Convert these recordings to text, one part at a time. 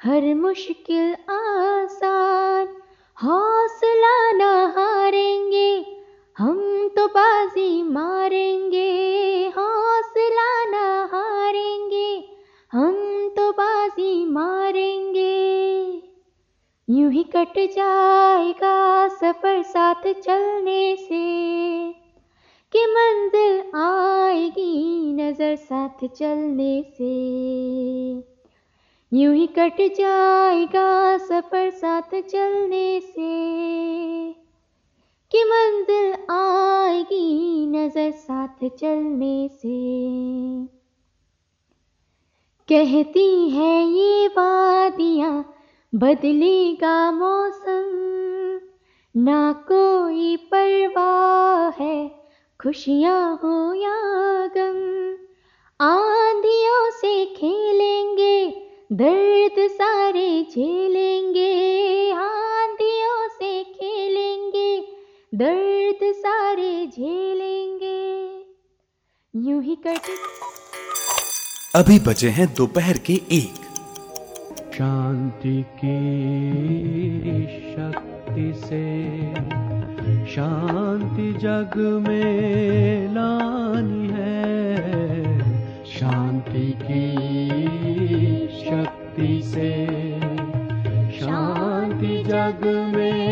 हर मुश्किल आसान, हौसला न हारेंगे हम तो बाजी मारेंगे, हौसला न हारेंगे हम तो बाजी मारेंगे। यूँ ही कट जाएगा सफ़र साथ चलने से, कि मंजिल आएगी नज़र साथ चलने से। यूँ ही कट जाएगा सफ़र साथ चलने से। कि मंजिल आएगी नज़र साथ चलने से। कहती है ये वादियाँ, बदलेगा मौसम। ना कोई परवाह है, खुशियाँ हो या गम। आंधियों से खेलेंगे दर्द सारे झेलेंगे आंधियों से खेलेंगे दर्द सारे झेलेंगे। यूँ ही कट अभी बचे हैं दोपहर के एक। शांति की शक्ति से शांति जग में लानी है। शांति की शक्ति से शांति जग में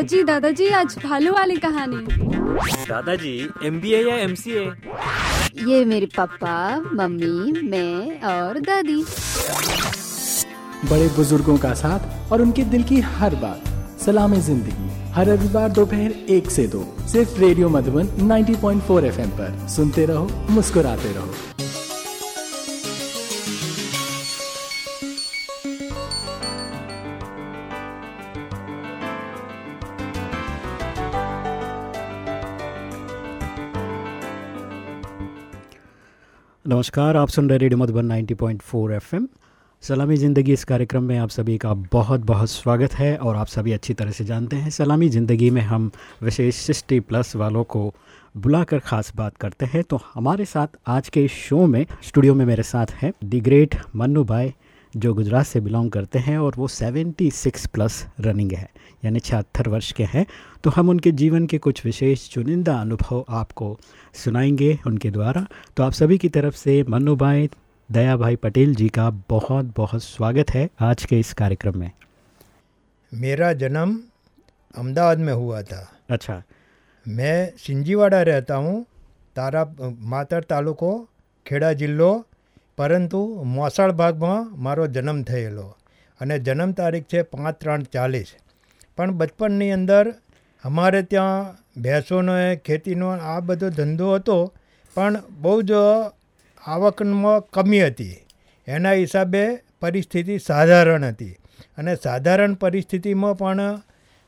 दादाजी दादाजी आज भालू वाली कहानी। दादाजी एम बी ए या एम सी ए ये मेरे पापा मम्मी मैं और दादी। बड़े बुज़ुर्गों का साथ और उनके दिल की हर बात। सलाम ज़िंदगी हर रविवार दोपहर एक से दो सिर्फ़ रेडियो मधुबन 90.4 एफएम पर। सुनते रहो मुस्कुराते रहो। नमस्कार, आप सुन रहे रेडियो मधुबन 90.4 एफएम। सलामी ज़िंदगी, इस कार्यक्रम में आप सभी का बहुत बहुत स्वागत है और आप सभी अच्छी तरह से जानते हैं। सलामी ज़िंदगी में हम विशेष सिक्सटी प्लस वालों को बुलाकर ख़ास बात करते हैं। तो हमारे साथ आज के शो में, स्टूडियो में मेरे साथ हैं दी ग्रेट मन्नू भाई। जो गुजरात से बिलोंग करते हैं और वो 76 प्लस रनिंग है यानी छिहत्तर वर्ष के हैं। तो हम उनके जीवन के कुछ विशेष चुनिंदा अनुभव आपको सुनाएँगे उनके द्वारा। तो आप सभी की तरफ़ से मनु भाई दया भाई पटेल जी का बहुत बहुत स्वागत है आज के इस कार्यक्रम में। मेरा जन्म अहमदाबाद में हुआ था। अच्छा। मैं सिंजीवाड़ा रहता हूँ तारा मातर तालुको खेड़ा जिलो પરંતુ મોસાળ ભાગમાં મારો જન્મ થયેલો અને જન્મ તારીખ છે પાંચ ત્રણ ચાલીસ. પણ બચપનની અંદર અમારે ત્યાં ભેંસોનો ખેતીનો આ બધો ધંધો હતો, પણ બહુ જ આવકમાં કમી હતી. એના હિસાબે પરિસ્થિતિ સાધારણ હતી અને સાધારણ પરિસ્થિતિમાં પણ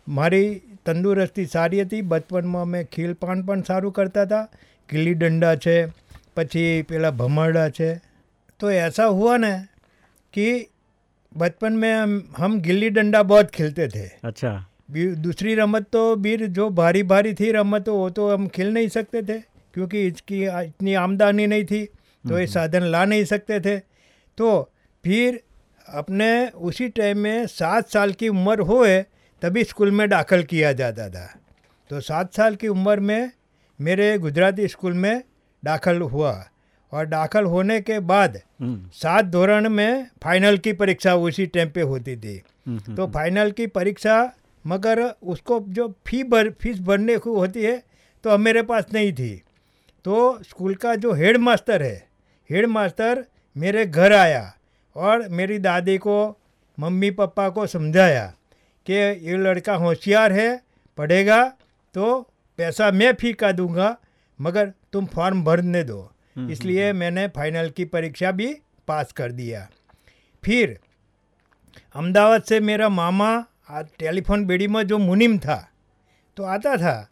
મારી તંદુરસ્તી સારી હતી. બચપનમાં અમે ખીલપાન પણ સારું કરતા હતા. ગીલી ડંડા છે, પછી પેલા ભમરડા છે तो ऐसा हुआ ना कि बचपन में हम हम गिल्ली डंडा बहुत खेलते थे। अच्छा। दूसरी रमत तो बीर जो भारी भारी थी रमत वो तो हम खेल नहीं सकते थे क्योंकि इसकी इतनी आमदनी नहीं थी तो ये साधन ला नहीं सकते थे। तो फिर अपने उसी टाइम में सात साल की उम्र होए तभी स्कूल में दाखिल किया जाता था। तो सात साल की उम्र में मेरे गुजराती स्कूल में दाखिल हुआ। और दाखिल होने के बाद हम्म, सात धोरण में फाइनल की परीक्षा उसी टाइम पे होती थी। हम्म, तो फाइनल की परीक्षा मगर उसको जो फ़ी भर फ़ीस भरने को होती है तो मेरे पास नहीं थी। तो स्कूल का जो हेड मास्टर है हेड मास्टर मेरे घर आया और मेरी दादी को मम्मी पापा को समझाया कि ये लड़का होशियार है पढ़ेगा तो पैसा मैं फ़ी का दूँगा मगर तुम फॉर्म भरने दो। इसलिए मैंने फाइनल की परीक्षा भी पास कर दिया। फिर अहमदाबाद से मेरा मामा टेलीफोन बेड़ी में जो मुनिम था तो आता था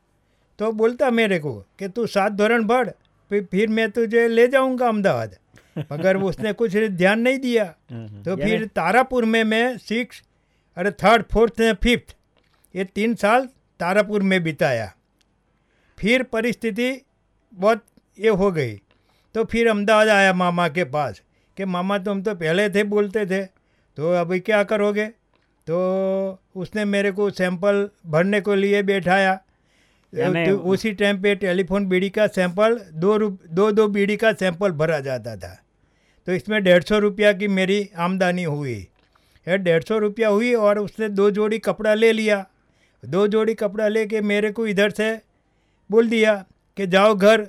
तो बोलता मेरे को कि तू सात धोरण पढ़ फिर मैं तुझे ले जाऊँगा अहमदाबाद। मगर उसने कुछ ध्यान नहीं दिया। हम्म, तो फिर तारापुर में मैं सिक्स अरे थर्ड फोर्थ फिफ्थ ये तीन साल तारापुर में बिताया। फिर परिस्थिति बहुत ये हो गई। तो फिर अहमदाबाद आया मामा के पास कि मामा तुम तो पहले थे बोलते थे तो अभी क्या करोगे? तो उसने मेरे को सैंपल भरने को लिए बैठाया। तो उसी टाइम पे टेलीफोन बीड़ी का सैंपल दो रुप दो दो बीड़ी का सैंपल भरा जाता था। तो इसमें डेढ़ सौ रुपया की मेरी आमदनी हुई। ये डेढ़ सौ रुपया हुई और उसने दो जोड़ी कपड़ा ले लिया। दो जोड़ी कपड़ा लेके मेरे को इधर से बोल दिया कि जाओ घर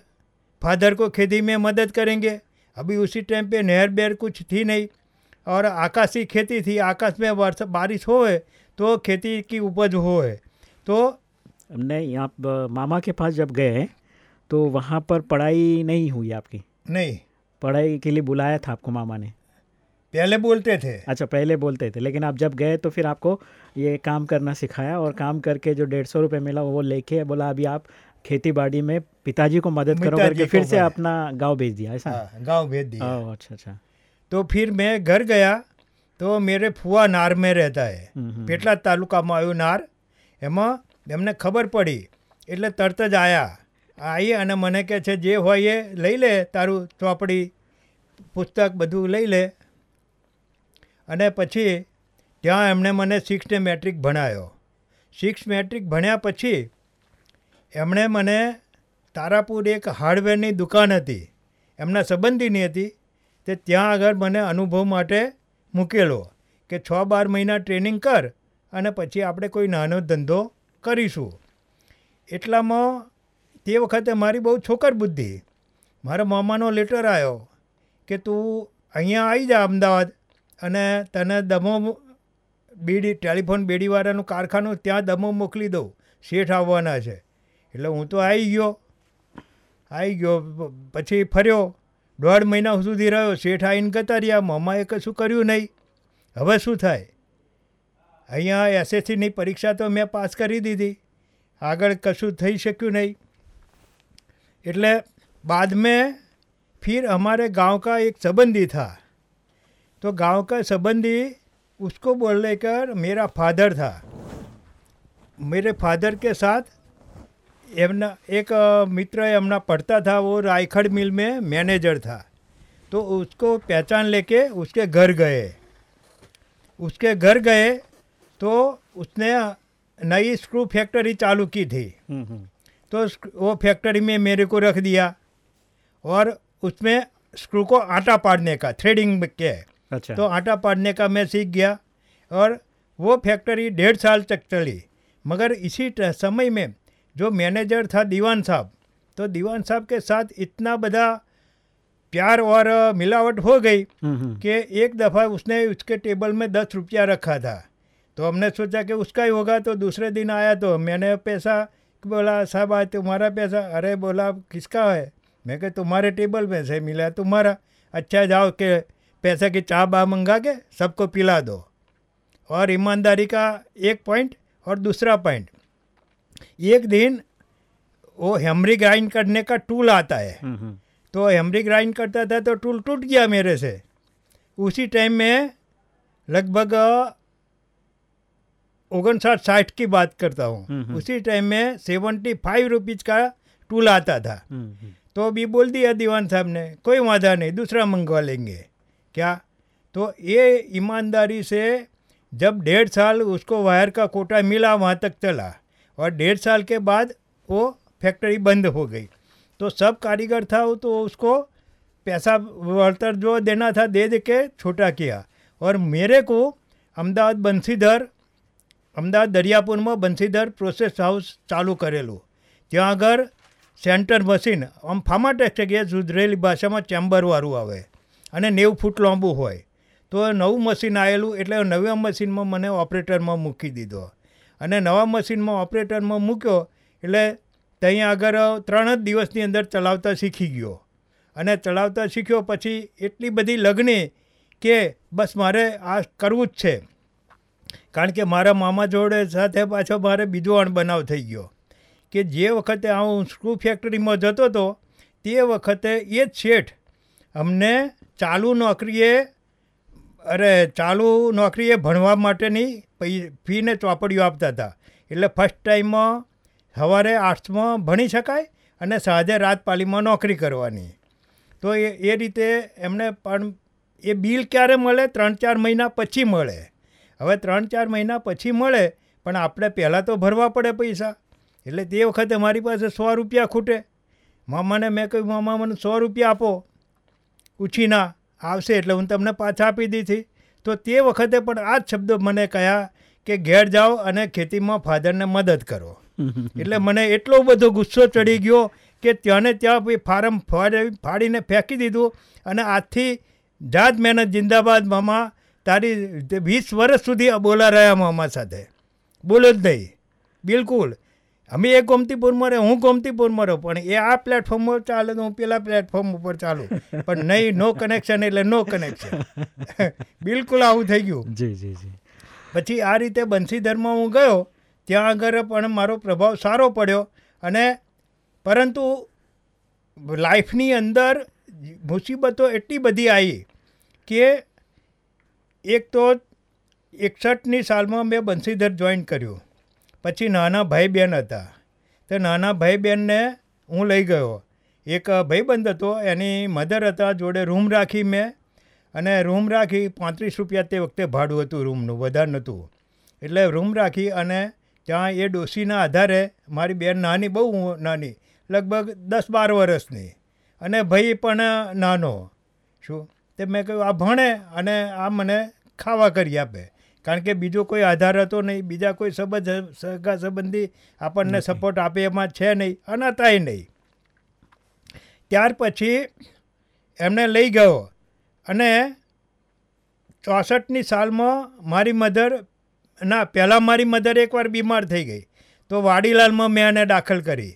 फादर को खेती में मदद करेंगे। अभी उसी टाइम पे नहर बेर कुछ थी नहीं और आकाशी खेती थी। आकाश में वर्षा बारिश होए तो खेती की उपज होए। तो नहीं आप मामा के पास जब गए तो वहाँ पर पढ़ाई नहीं हुई आपकी? नहीं। पढ़ाई के लिए बुलाया था आपको मामा ने? पहले बोलते थे। अच्छा पहले बोलते थे लेकिन आप जब गए तो फिर आपको ये काम करना सिखाया और काम करके जो डेढ़ सौ रुपये मिला वो लेके बोला अभी आप खेती बाड़ी में पिताजी को मदद करो पिताजी करके को फिर से मदद। अपना गांव भेज दिया ऐसा हाँ, गांव भेज दिया ओह, अच्छा अच्छा તો ફિર મેં ઘર ગયા તો મેરે ફુવા નાર મેં રહેતા હે હમ, હમ. પેટલા તાલુકામાં આવ્યું નાર એમાં એમને ખબર પડી એટલે તરત જ આયા આવી અને મને કહે છે જે હોય એ લઈ લે તારું ચોપડી પુસ્તક બધું લઈ લે અને પછી ત્યાં એમણે મને સિક્સ ને મેટ્રિક ભણાયો સિક્સ મેટ્રિક ભણ્યા પછી એમણે મને તારાપુર એક હાર્ડવેરની દુકાન હતી. એમના સંબંધીની હતી. તે ત્યાં આગળ મને અનુભવ માટે મૂકેલો કે છ બાર મહિના ટ્રેનિંગ કર અને પછી આપણે કોઈ નાનો ધંધો કરીશું. એટલામાં તે વખતે મારી બહુ છોકર બુદ્ધિ. મારા મામાનો લેટર આવ્યો કે તું અહીંયા આવી જા અમદાવાદ અને તને દમો બીડી ટેલિફોન બેડીવાળાનું કારખાનું ત્યાં દમો મોકલી દઉં. શેઠ આવવાના છે. એટલે હું તો આવી ગયો આવી ગયો પ- પછી ફર્યો દોઢ મહિના સુધી રહ્યો શેઠ આવીને ગતા રહ્યા મમ્માએ કશું કર્યું નહીં હવે શું થાય અહીંયા એસએસસીની પરીક્ષા તો મેં પાસ કરી દીધી આગળ કશું થઈ શક્યું નહીં એટલે बाद में फिर हमारे गांव का एक संबंधी था तो गांव का संबंधी उसको बोलने कर मेरा फादर था मेरे फादर के साथ एमना एक मित्र एमना पढ़ता था वो रायखड़ मिल में मैनेजर था तो उसको पहचान लेके उसके घर गए उसके घर गए तो उसने नई स्क्रू फैक्ट्री चालू की थी तो वो फैक्ट्री में मेरे को रख दिया और उसमें स्क्रू को आटा पाड़ने का थ्रेडिंग के अच्छा तो आटा पाड़ने का मैं सीख गया और वो फैक्ट्री डेढ़ साल तक चली मगर इसी समय में जो मैनेजर था दीवान साहब। तो दीवान साहब के साथ इतना बड़ा प्यार और मिलावट हो गई हम्म, हम्म, कि एक दफ़ा उसने उसके टेबल में दस रुपया रखा था। तो हमने सोचा कि उसका ही होगा तो दूसरे दिन आया तो मैंने पैसा बोला साहब आज तुम्हारा पैसा अरे बोला किसका है? मैं कहा तुम्हारे टेबल में से मिला तुम्हारा। अच्छा जाओ के पैसे की चाय बा मंगा के सबको पिला दो। और ईमानदारी का एक पॉइंट और दूसरा पॉइंट एक दिन वो हेमरी ग्राइंड करने का टूल आता है। तो हेमरी ग्राइंड करता था तो टूल टूट गया मेरे से। उसी टाइम में लगभग ओगनसाठ साठ की बात करता हूँ। उसी टाइम में सेवेंटी फाइव रुपीज़ का टूल आता था। तो अभी बोल दिया दीवान साहब ने कोई वादा नहीं दूसरा मंगवा लेंगे। क्या? तो ये ईमानदारी से जब डेढ़ साल उसको वायर का कोटा मिला वहाँ तक चला। और डेढ़ साल के बाद वो फैक्ट्री बंद हो गई। तो सब कारीगर था वो, तो उसको पैसा वળતर जो देना था दे दे के छोटा किया। और मेरे को અમદાવાદ બંસીધર અમદાવાદ દરિયાપુરમાં બંસીધર પ્રોસેસ હાઉસ ચાલુ કરેલું ત્યાં આગળ સેન્ટર મશીન આમ ફામાટેક્સ કે સુધરેલી ભાષામાં ચેમ્બરવાળું આવે અને નેવું ફૂટ લાંબુ હોય તો નવું મશીન આવેલું એટલે નવા મશીનમાં મને ઓપરેટરમાં મૂકી દીધો અને નવા મશીનમાં ઓપરેટરમાં મૂક્યો એટલે ત્યાં આગળ ત્રણ જ દિવસની અંદર ચલાવતા શીખી ગયો. અને ચલાવતા શીખ્યો પછી એટલી બધી લગની કે બસ મારે આ કરવું જ છે. કારણ કે મારા મામા જોડે સાથે પાછો મારે બીજો અણબનાવ થઈ ગયો. કે જે વખતે હું સ્ક્રૂ ફેક્ટરીમાં જતો હતો, તે વખતે એ જ શેઠ અમને ચાલુ નોકરીએ અરે, ચાલુ નોકરીએ ભણવા માટેની ફીને ચોપડીઓ આપતા હતા. એટલે ફર્સ્ટ ટાઈમમાં સવારે આર્ટ્સમાં ભણી શકાય અને સાંજે રાત પાલીમાં નોકરી કરવાની. તો એ એ રીતે એમને પણ એ બિલ ક્યારે મળે? ત્રણ ચાર મહિના પછી મળે. હવે ત્રણ ચાર મહિના પછી મળે, પણ આપણે પહેલાં તો ભરવા પડે પૈસા. એટલે તે વખતે મારી પાસે સો રૂપિયા ખૂટે. મામાને મેં કહ્યું, મામા, મને સો રૂપિયા આપો. ઉછીના આવશે એટલે હું તમને પાછા આપી દીધી તો તે વખતે પણ આ જ શબ્દો મને કહ્યા કે ઘેર જાઓ અને ખેતીમાં ફાધરને મદદ કરો. એટલે મને એટલો બધો ગુસ્સો ચડી ગયો કે ત્યાંને ત્યાં ફાર્મ ફાડી, ફાડીને ફેંકી દીધું અને આજથી જાત મહેનત જિંદાબાદ મામા, તારી વીસ વર્ષ સુધી બોલા રહ્યા મામા સાથે. બોલો જ નહીં. બિલકુલ. અમે એ ગોમતીપુરમાં રહે હું ગોમતીપુરમાં રહું પણ એ આ પ્લેટફોર્મ પર ચાલે તો હું પેલા પ્લેટફોર્મ ઉપર ચાલું. પણ નહીં નો કનેક્શન એટલે નો કનેક્શન બિલકુલ આવું થઈ ગયું. જી જી જી. પછી આ રીતે બંસીધરમાં હું ગયો ત્યાં આગળ પણ મારો પ્રભાવ સારો પડ્યો અને પરંતુ લાઈફની અંદર મુસીબતો એટલી બધી આવી કે એક તો એકસઠની સાલમાં મેં બંસીધર જોઈન કર્યું. પછી નાના ભાઈ બહેન હતા. તો નાના ભાઈ બહેનને હું લઈ ગયો. એક ભાઈબંધ હતો, એની મધર હતા, જોડે રૂમ રાખી મેં. અને રૂમ રાખી પાંત્રીસ રૂપિયા તે વખતે ભાડું હતું રૂમનું, વધારે નહોતું. એટલે રૂમ રાખી અને ત્યાં એ ડોશીના આધારે મારી બેન નાની, બહુ નાની, લગભગ દસ બાર વર્ષની. અને ભાઈ પણ નાનો. શું? તે મેં કહ્યું, આ ભણે અને આ મને ખાવા કરી આપે. કારણ કે બીજો કોઈ આધાર હતો નહીં બીજા કોઈ સંબંધ સગા સંબંધી આપણને સપોર્ટ આપે એમાં છે નહીં અનાતાય નહીં. ત્યાર પછી એમને લઈ ગયો અને ચોસઠની સાલમાં મારી મધર ના પહેલાં મારી મધર એકવાર બીમાર થઈ ગઈ. તો વાડીલાલમાં મેં એને દાખલ કરી.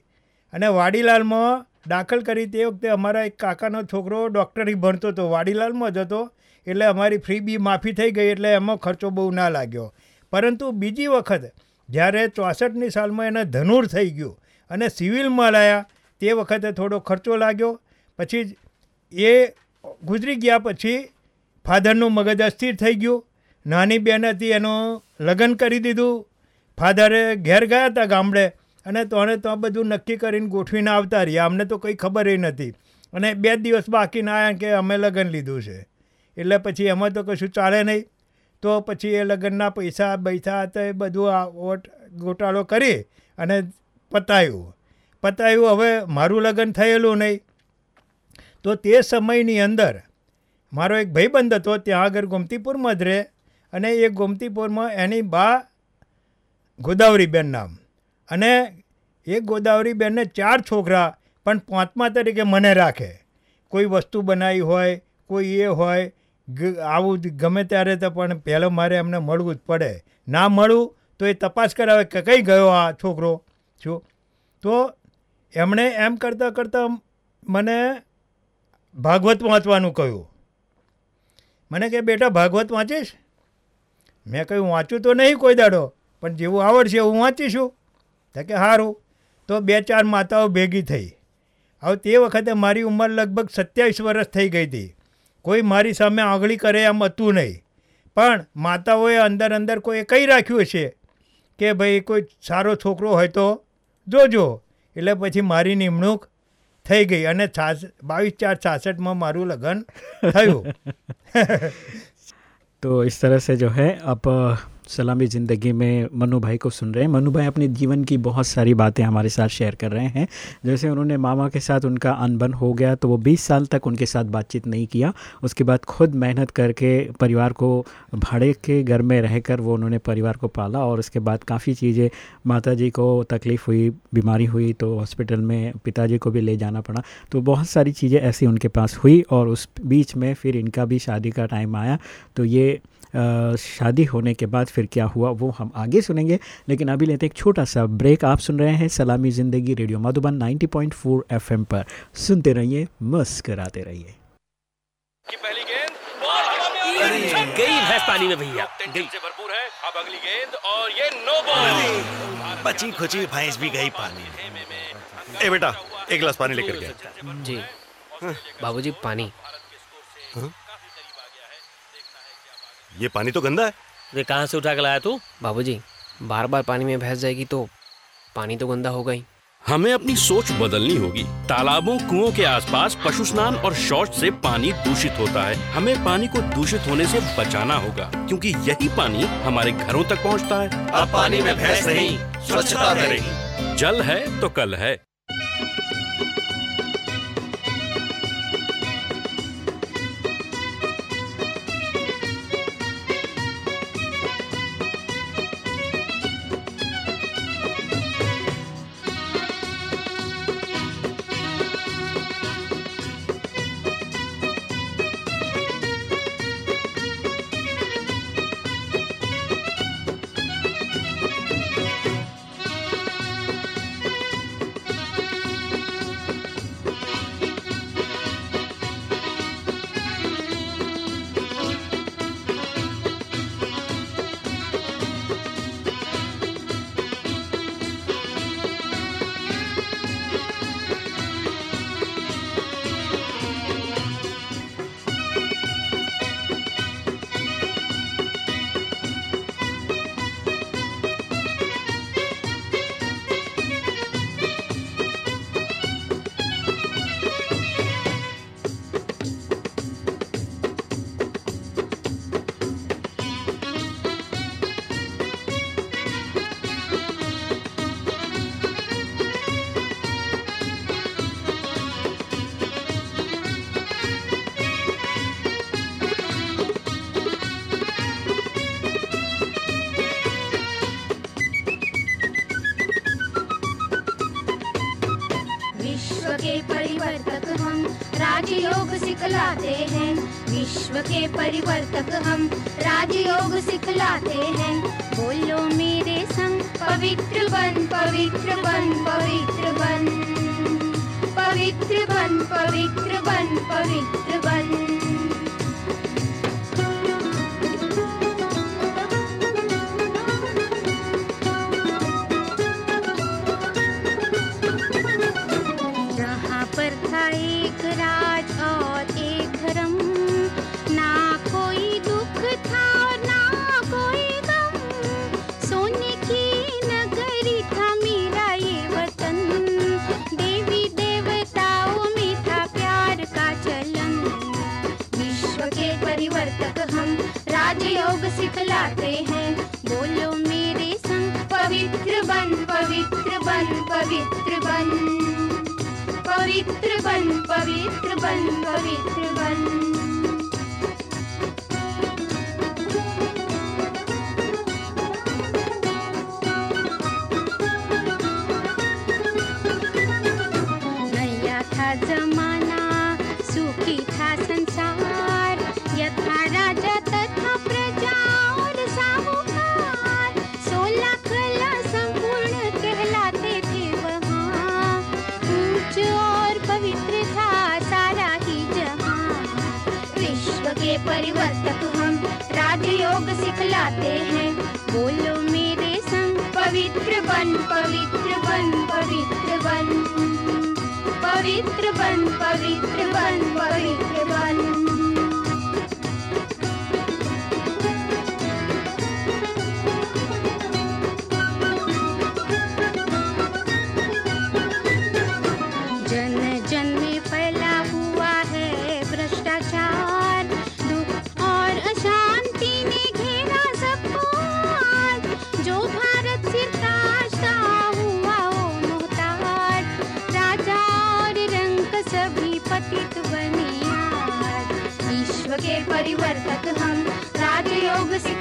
અને વાડીલાલમાં દાખલ કરી તે વખતે અમારા એક કાકાનો છોકરો ડૉક્ટરી ભણતો હતો વાડીલાલમાં જ હતો. એટલે અમારી ફ્રી બી માફી થઈ ગઈ એટલે એમાં ખર્ચો બહુ ના લાગ્યો. પરંતુ બીજી વખત, જ્યારે ચોસઠની સાલમાં એને ધનુર થઈ ગયું અને સિવિલમાં લાયા, તે વખતે થોડો ખર્ચો લાગ્યો. પછી એ ગુજરી ગયા પછી ફાધરનું મગજ અસ્થિર થઈ ગયું. નાની બેન હતી એનું લગ્ન કરી દીધું. ફાધરે ઘેર ગયા હતા ગામડે અને તોણે તો બધું નક્કી કરીને ગોઠવીને આવતા રહ્યા. અમને તો કંઈ ખબર નથી. અને બે દિવસ બાકી ના કે અમે લગ્ન લીધું છે. એટલે પછી એમાં તો કશું ચાલે નહીં. તો પછી એ લગ્નના પૈસા પૈસા હતા એ બધું આ ઓટ ગોટાળો કરી અને પતાવ્યું પતાવ્યું હવે મારું લગ્ન થયેલું નહીં. તો તે સમયની અંદર મારો એક ભાઈબંધ હતો, ત્યાં આગળ ગોમતીપુરમાં જ રહે અને એ ગોમતીપુરમાં એની બા ગોદાવરીબેન નામ. અને એ ગોદાવરીબેનને ચાર છોકરા, પણ પાંચમા તરીકે મને રાખે. કોઈ વસ્તુ બનાવી હોય, કોઈ એ હોય આવું ગમે ત્યારે તો પણ પહેલો મારે એમને મળવું જ પડે. ના મળું તો એ તપાસ કરાવે કે કઈ ગયો આ છોકરો. શું તો એમણે એમ કરતાં કરતાં મને ભાગવત વાંચવાનું કહ્યું. મને કે, બેટા, ભાગવત વાંચીશ? મેં કહ્યું, વાંચું તો નહીં કોઈ દાડો, પણ જેવું આવડશે એવું વાંચીશું. તો કે સારું તો બે ચાર માતાઓ ભેગી થઈ. હવે તે વખતે મારી ઉંમર લગભગ સત્યાવીસ વર્ષ થઈ ગઈ હતી. કોઈ મારી સામે આંગળી કરે એમ હતું નહીં પણ માતાઓએ અંદર અંદર કોઈ કહી રાખ્યું હશે કે ભાઈ કોઈ સારો છોકરો હોય તો જોજો એટલે પછી મારી નિમણૂક થઈ ગઈ અને છાસ બાવીસ ચાર છાસઠમાં મારું લગ્ન થયું तो इस तरह से जो है आप अ, सलामी ज़िंदगी में मनु भाई को सुन रहे हैं। मनु भाई अपने जीवन की बहुत सारी बातें हमारे साथ शेयर कर रहे हैं। जैसे उन्होंने मामा के साथ उनका अनबन हो गया तो वो 20 साल तक उनके साथ बातचीत नहीं किया। उसके बाद खुद मेहनत करके परिवार को भाड़े के घर में रहकर वो उन्होंने परिवार को पाला और उसके बाद काफ़ी चीज़ें माता जी को तकलीफ़ हुई, बीमारी हुई तो हॉस्पिटल में पिताजी को भी ले जाना पड़ा। तो बहुत सारी चीज़ें ऐसी उनके पास हुई और उस बीच में फिर इनका भी शादी का टाइम आया। तो ये शादी होने के बाद फिर क्या हुआ वो हम आगे सुनेंगे। लेकिन अभी लेते एक छोटा सा ब्रेक। आप सुन रहे हैं सलामी ज़िंदगी रेडियो मधुबन 90.4 एफएम पर। सुनते रहिए मुस्कराते रहिए। गई भैंस पानी में भैया गई। से भरपूर है। अब अगली गेंद और ये नो बॉल बची खुची भैंस भी गई पानी में। ए बेटा एक गिलास पानी लेकर गया जी। बाबूजी पानी। ये पानी तो गंदा है। वे कहाँ से उठा के लाया तू? बाबूजी बार बार पानी में भैंस जाएगी तो पानी तो गंदा होगा ही हमें अपनी सोच बदलनी होगी। तालाबों कुओं के आसपास पशु स्नान और शौच से पानी दूषित होता है। हमें पानी को दूषित होने से बचाना होगा क्योंकि यही पानी हमारे घरों तक पहुँचता है। अब पानी में भैंस नहीं स्वच्छता रहेगी जल है तो कल है। विश्व के परिवर्तक हम राजयोग सिखलाते हैं। बोलो मेरे संग, पवित्र बन पवित्र बन पवित्र बन। पवित्र बन पवित्र बन पवित्र बन। जहाँ परिवर्तक हम राजयोग सिखलाते हैं। बोलो मेरे संग, पवित्र बन पवित्र बन पवित्र बन। पवित्र बन पवित्र बन पवित्र बन। जन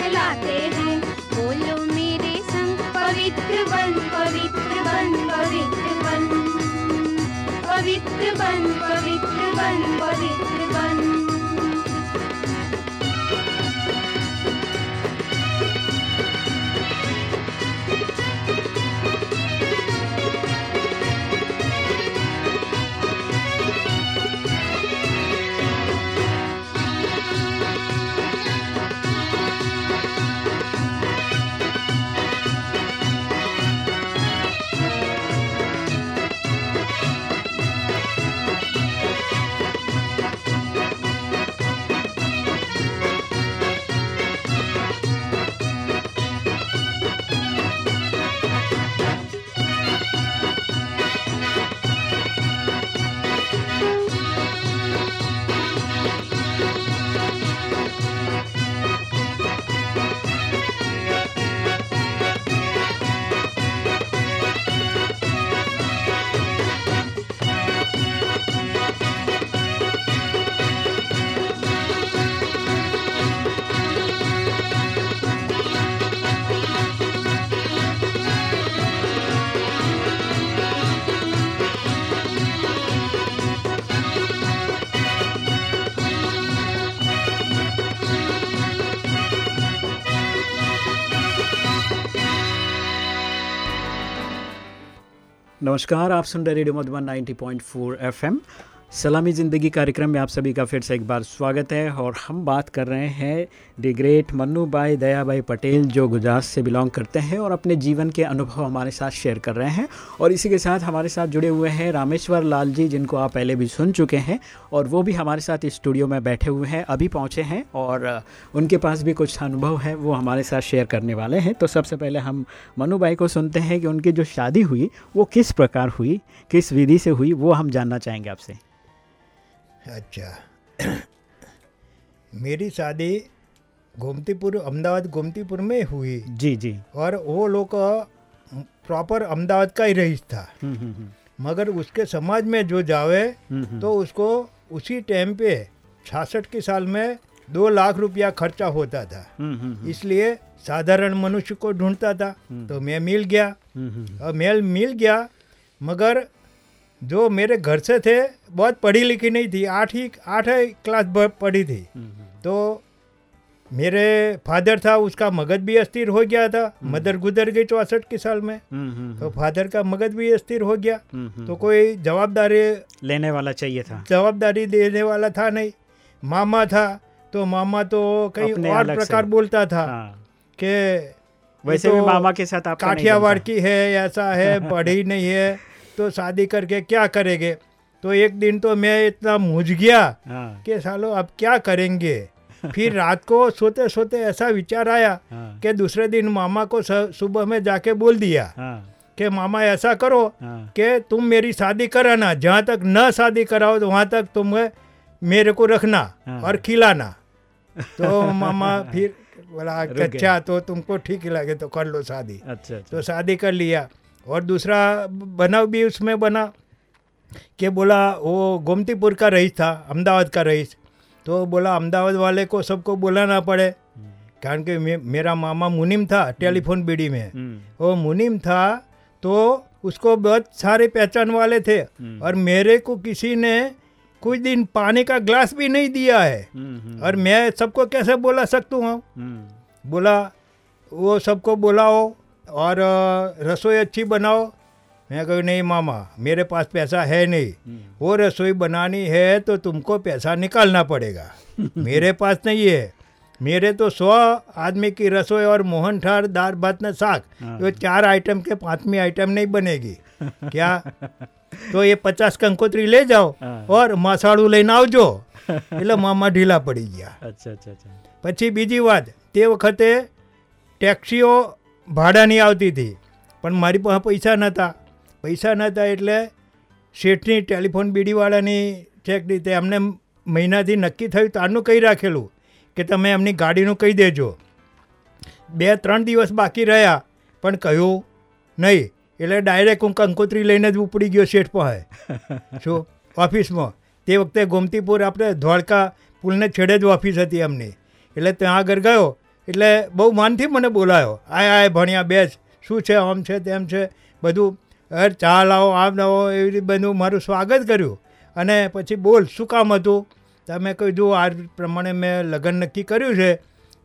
राजयोग हैं। बोलो मेरे संग, पवित्र बन पवित्र बन पवित्र बन। पवित्र बन पवित्र बन पवित्र बन। नमस्कार आप सुन रहे रेडियो मधुबन 90.4 एफएम। सलामी ज़िंदगी कार्यक्रम में आप सभी का फिर से एक बार स्वागत है और हम बात कर रहे हैं दी ग्रेट मन्नू भाई दया भाई पटेल, जो गुजरात से बिलोंग करते हैं और अपने जीवन के अनुभव हमारे साथ शेयर कर रहे हैं। और इसी के साथ हमारे साथ जुड़े हुए हैं रामेश्वर लाल जी, जिनको आप पहले भी सुन चुके हैं, और वो भी हमारे साथ स्टूडियो में बैठे हुए हैं, अभी पहुँचे हैं, और उनके पास भी कुछ अनुभव है, वो हमारे साथ शेयर करने वाले हैं। तो सबसे पहले हम मनु भाई को सुनते हैं कि उनकी जो शादी हुई, वो किस प्रकार हुई, किस विधि से हुई, वो हम जानना चाहेंगे आपसे। अच्छा। मेरी शादी गोमतीपुर अहमदाबाद गोमतीपुर में हुई। जी जी। और वो लोग प्रॉपर अहमदाबाद का ही रईस था। हम्म, हम्म, हम्म। मगर उसके समाज में जो जावे। तो उसको उसी टाइम पे छियासठ के साल में दो लाख रुपया खर्चा होता था। इसलिए साधारण मनुष्य को ढूंढता था। तो मैं मिल गया। और मैं मिल गया मगर जो मेरे घर से थे बहुत पढ़ी लिखी नहीं थी। आठ ही आठ ही क्लास पढ़ी थी। तो मेरे फादर था उसका मगज भी अस्थिर हो गया था। मदर गुजर गई चौसठ के साल में। हम्म, हम्म, तो फादर का मगज भी अस्थिर हो गया। हम्म, हम्म। तो कोई जवाबदारी लेने वाला चाहिए था। जवाबदारी देने वाला था नहीं। मामा था तो मामा तो कई और प्रकार बोलता था हाँ। कि वैसे ये भी तो मामा के साथ काठियावाड़ की है ऐसा है पढ़ी नहीं है। तो शादी करके क्या करेंगे? तो एक दिन तो मैं इतना मुझ गया हाँ, कि सालो अब क्या करेंगे? फिर रात को सोते सोते ऐसा विचार आया हाँ, कि दूसरे दिन मामा को सुबह में जाके बोल दिया हाँ, कि मामा ऐसा करो हाँ। कि तुम मेरी शादी कराना। जहाँ तक न शादी कराओ तो वहाँ तक तुम मेरे को रखना हाँ। और खिलाना। तो मामा फिर बोला अच्छा तो तुमको ठीक लगे तो कर लो शादी। अच्छा अच्छा। तो शादी कर लिया। और दूसरा बनाव भी उसमें बना कि बोला वो गोमतीपुर का रईस था अहमदाबाद का रईस। तो बोला अहमदाबाद वाले को सबको बुलाना पड़े। कारण कि मे, मेरा मामा मुनिम था टेलीफोन बीडी में। हम्म, वो मुनिम था तो उसको बहुत सारे पहचान वाले थे। और मेरे को किसी ने कुछ दिन पानी का ग्लास भी नहीं दिया है। हम्म, हम्म, और मैं सबको कैसे बोला सकता हूँ? हम्म, बोला वो सबको बुलाओ और अ, रसोई अच्छी बनाओ मैं कहूँ नहीं मामा मेरे पास पैसा है नहीं वो रसोई बनानी है तो तुमको पैसा निकालना पड़ेगा मेरे पास नहीं है मेरे तो सौ आदमी की रसोई और मोहन ठार दाल भात ने શાક हाँ। ये चार आइटम के पांचवी आइटम नहीं बनेगी क्या તો એ પચાસ કંકોત્રી લઈ જાઓ ઓર મસાળું લઈને આવજો એટલે મામા ઢીલા પડી ગયા અચ્છા અચ્છા અચ્છા પછી બીજી વાત તે વખતે ટેક્સીઓ ભાડાની આવતી હતી. પણ મારી પાસે પૈસા નહોતા. પૈસા નહોતા એટલે શેઠની ટેલિફોન બીડીવાળાની ચેક રીતે અમને મહિનાથી નક્કી થયું તારનું કહી રાખેલું કે તમે એમની ગાડીનું કહી દેજો. બે ત્રણ દિવસ બાકી રહ્યા પણ કહ્યું નહીં. એટલે ડાયરેક્ટ હું કંકોત્રી લઈને જ ઉપડી ગયો શેઠ પાસે. શું? ઓફિસમાં. તે વખતે ગોમતીપુર આપણે ધોળકા પુલને છેડે જ ઓફિસ હતી એમની. એટલે ત્યાં આગળ ગયો. એટલે બહુ માનથી મને બોલાયો. આય આય ભણ્યા બેસ શું છે આમ છે તેમ છે. બધું અરે ચા લાવો આમ લાવો એવી રીતે બધું મારું સ્વાગત કર્યું. અને પછી બોલ શું કામ હતું? તમે કીધું આ પ્રમાણે મેં લગ્ન નક્કી કર્યું છે.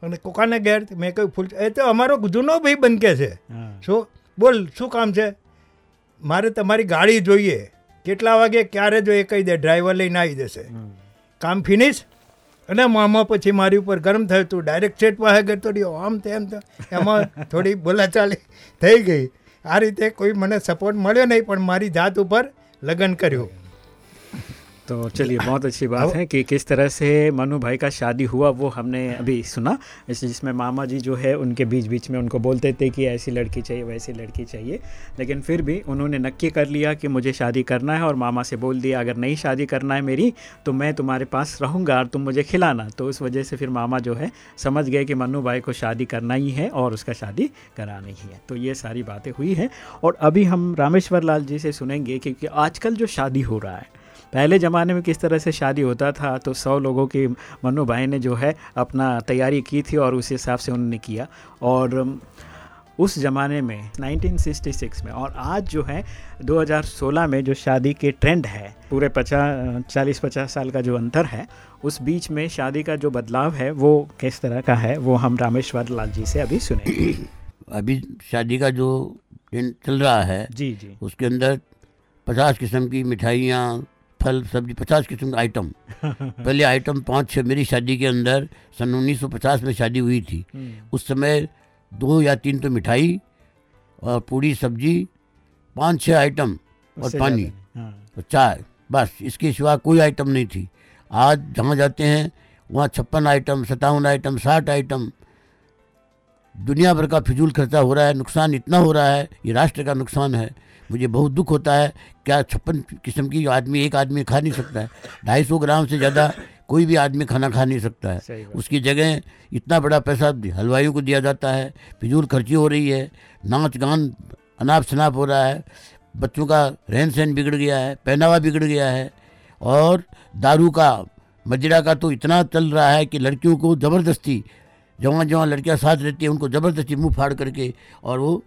અને કોકાને ઘેર મેં કહ્યું ફૂલ એ તો અમારો જૂનો ભાઈ બનકે છે. શું? બોલ શું કામ છે? મારે તમારી ગાડી જોઈએ. કેટલા વાગે ક્યારે જોઈએ કહી દે ડ્રાઈવર લઈને આવી જશે. કામ ફિનિશ? અને મામા પછી મારી ઉપર ગરમ થયું તું. ડાયરેક્ટ સેટ પાસે કરતો રહ્યો. આમ તેમ એમાં થોડી બોલાચાલી થઈ ગઈ. આ રીતે કોઈ મને સપોર્ટ મળ્યો નહીં, પણ મારી જાત ઉપર લગ્ન કર્યું. तो चलिए बहुत अच्छी बात है कि किस तरह से मनु भाई का शादी हुआ वो हमने अभी सुना। इस जिसमें मामा जी जो है उनके बीच बीच में उनको बोलते थे कि ऐसी लड़की चाहिए वैसी लड़की चाहिए। लेकिन फिर भी उन्होंने नक्की कर लिया कि मुझे शादी करना है और मामा से बोल दिया अगर नहीं शादी करना है मेरी तो मैं तुम्हारे पास रहूँगा और तुम मुझे खिलाना। तो उस वजह से फिर मामा जो है समझ गए कि मनु भाई को शादी करना ही है और उसका शादी कराना ही है। तो ये सारी बातें हुई हैं और अभी हम रामेश्वर लाल जी से सुनेंगे क्योंकि आजकल जो शादी हो रहा है पहले ज़माने में किस तरह से शादी होता था तो सौ लोगों की मनु भाई ने जो है अपना तैयारी की थी और उस हिसाब से उन्होंने किया। और उस ज़माने में 1966 में और आज जो है 2016 में जो शादी के ट्रेंड है पूरे पचास चालीस पचास साल का जो अंतर है उस बीच में शादी का जो बदलाव है वो किस तरह का है वो हम रामेश्वर लाल जी से अभी सुने अभी शादी का जो ट्रेंड चल रहा है जी जी। उसके अंदर पचास किस्म की मिठाइयाँ फल सब्ज़ी पचास किस्म का आइटम पहले आइटम पाँच छः मेरी शादी के अंदर सन 1950 में शादी हुई थी। उस समय दो या तीन तो मिठाई और पूरी सब्ज़ी पाँच छः आइटम और पानी हाँ। और चाय बस इसके सिवा कोई आइटम नहीं थी। आज जहाँ जाते हैं वहाँ छप्पन आइटम सत्तावन आइटम साठ आइटम दुनिया भर का फिजूल खर्चा हो रहा है नुकसान इतना हो रहा है ये राष्ट्र का नुकसान है। मुझे बहुत दुख होता है। क्या छप्पन किस्म की आदमी एक आदमी खा नहीं सकता है? ढाई सौ ग्राम से ज़्यादा कोई भी आदमी खाना खा नहीं सकता है। उसकी जगह इतना बड़ा पैसा हलवाइयों को दिया जाता है। फिजूल खर्ची हो रही है। नाच गान अनाप शनाप हो रहा है। बच्चों का रहन सहन बिगड़ गया है। पहनावा बिगड़ गया है। और दारू का मजरा का तो इतना चल रहा है कि लड़कियों को ज़बरदस्ती जवान जवान लड़कियाँ साथ रहती हैं उनको ज़बरदस्ती मुँह फाड़ करके और वो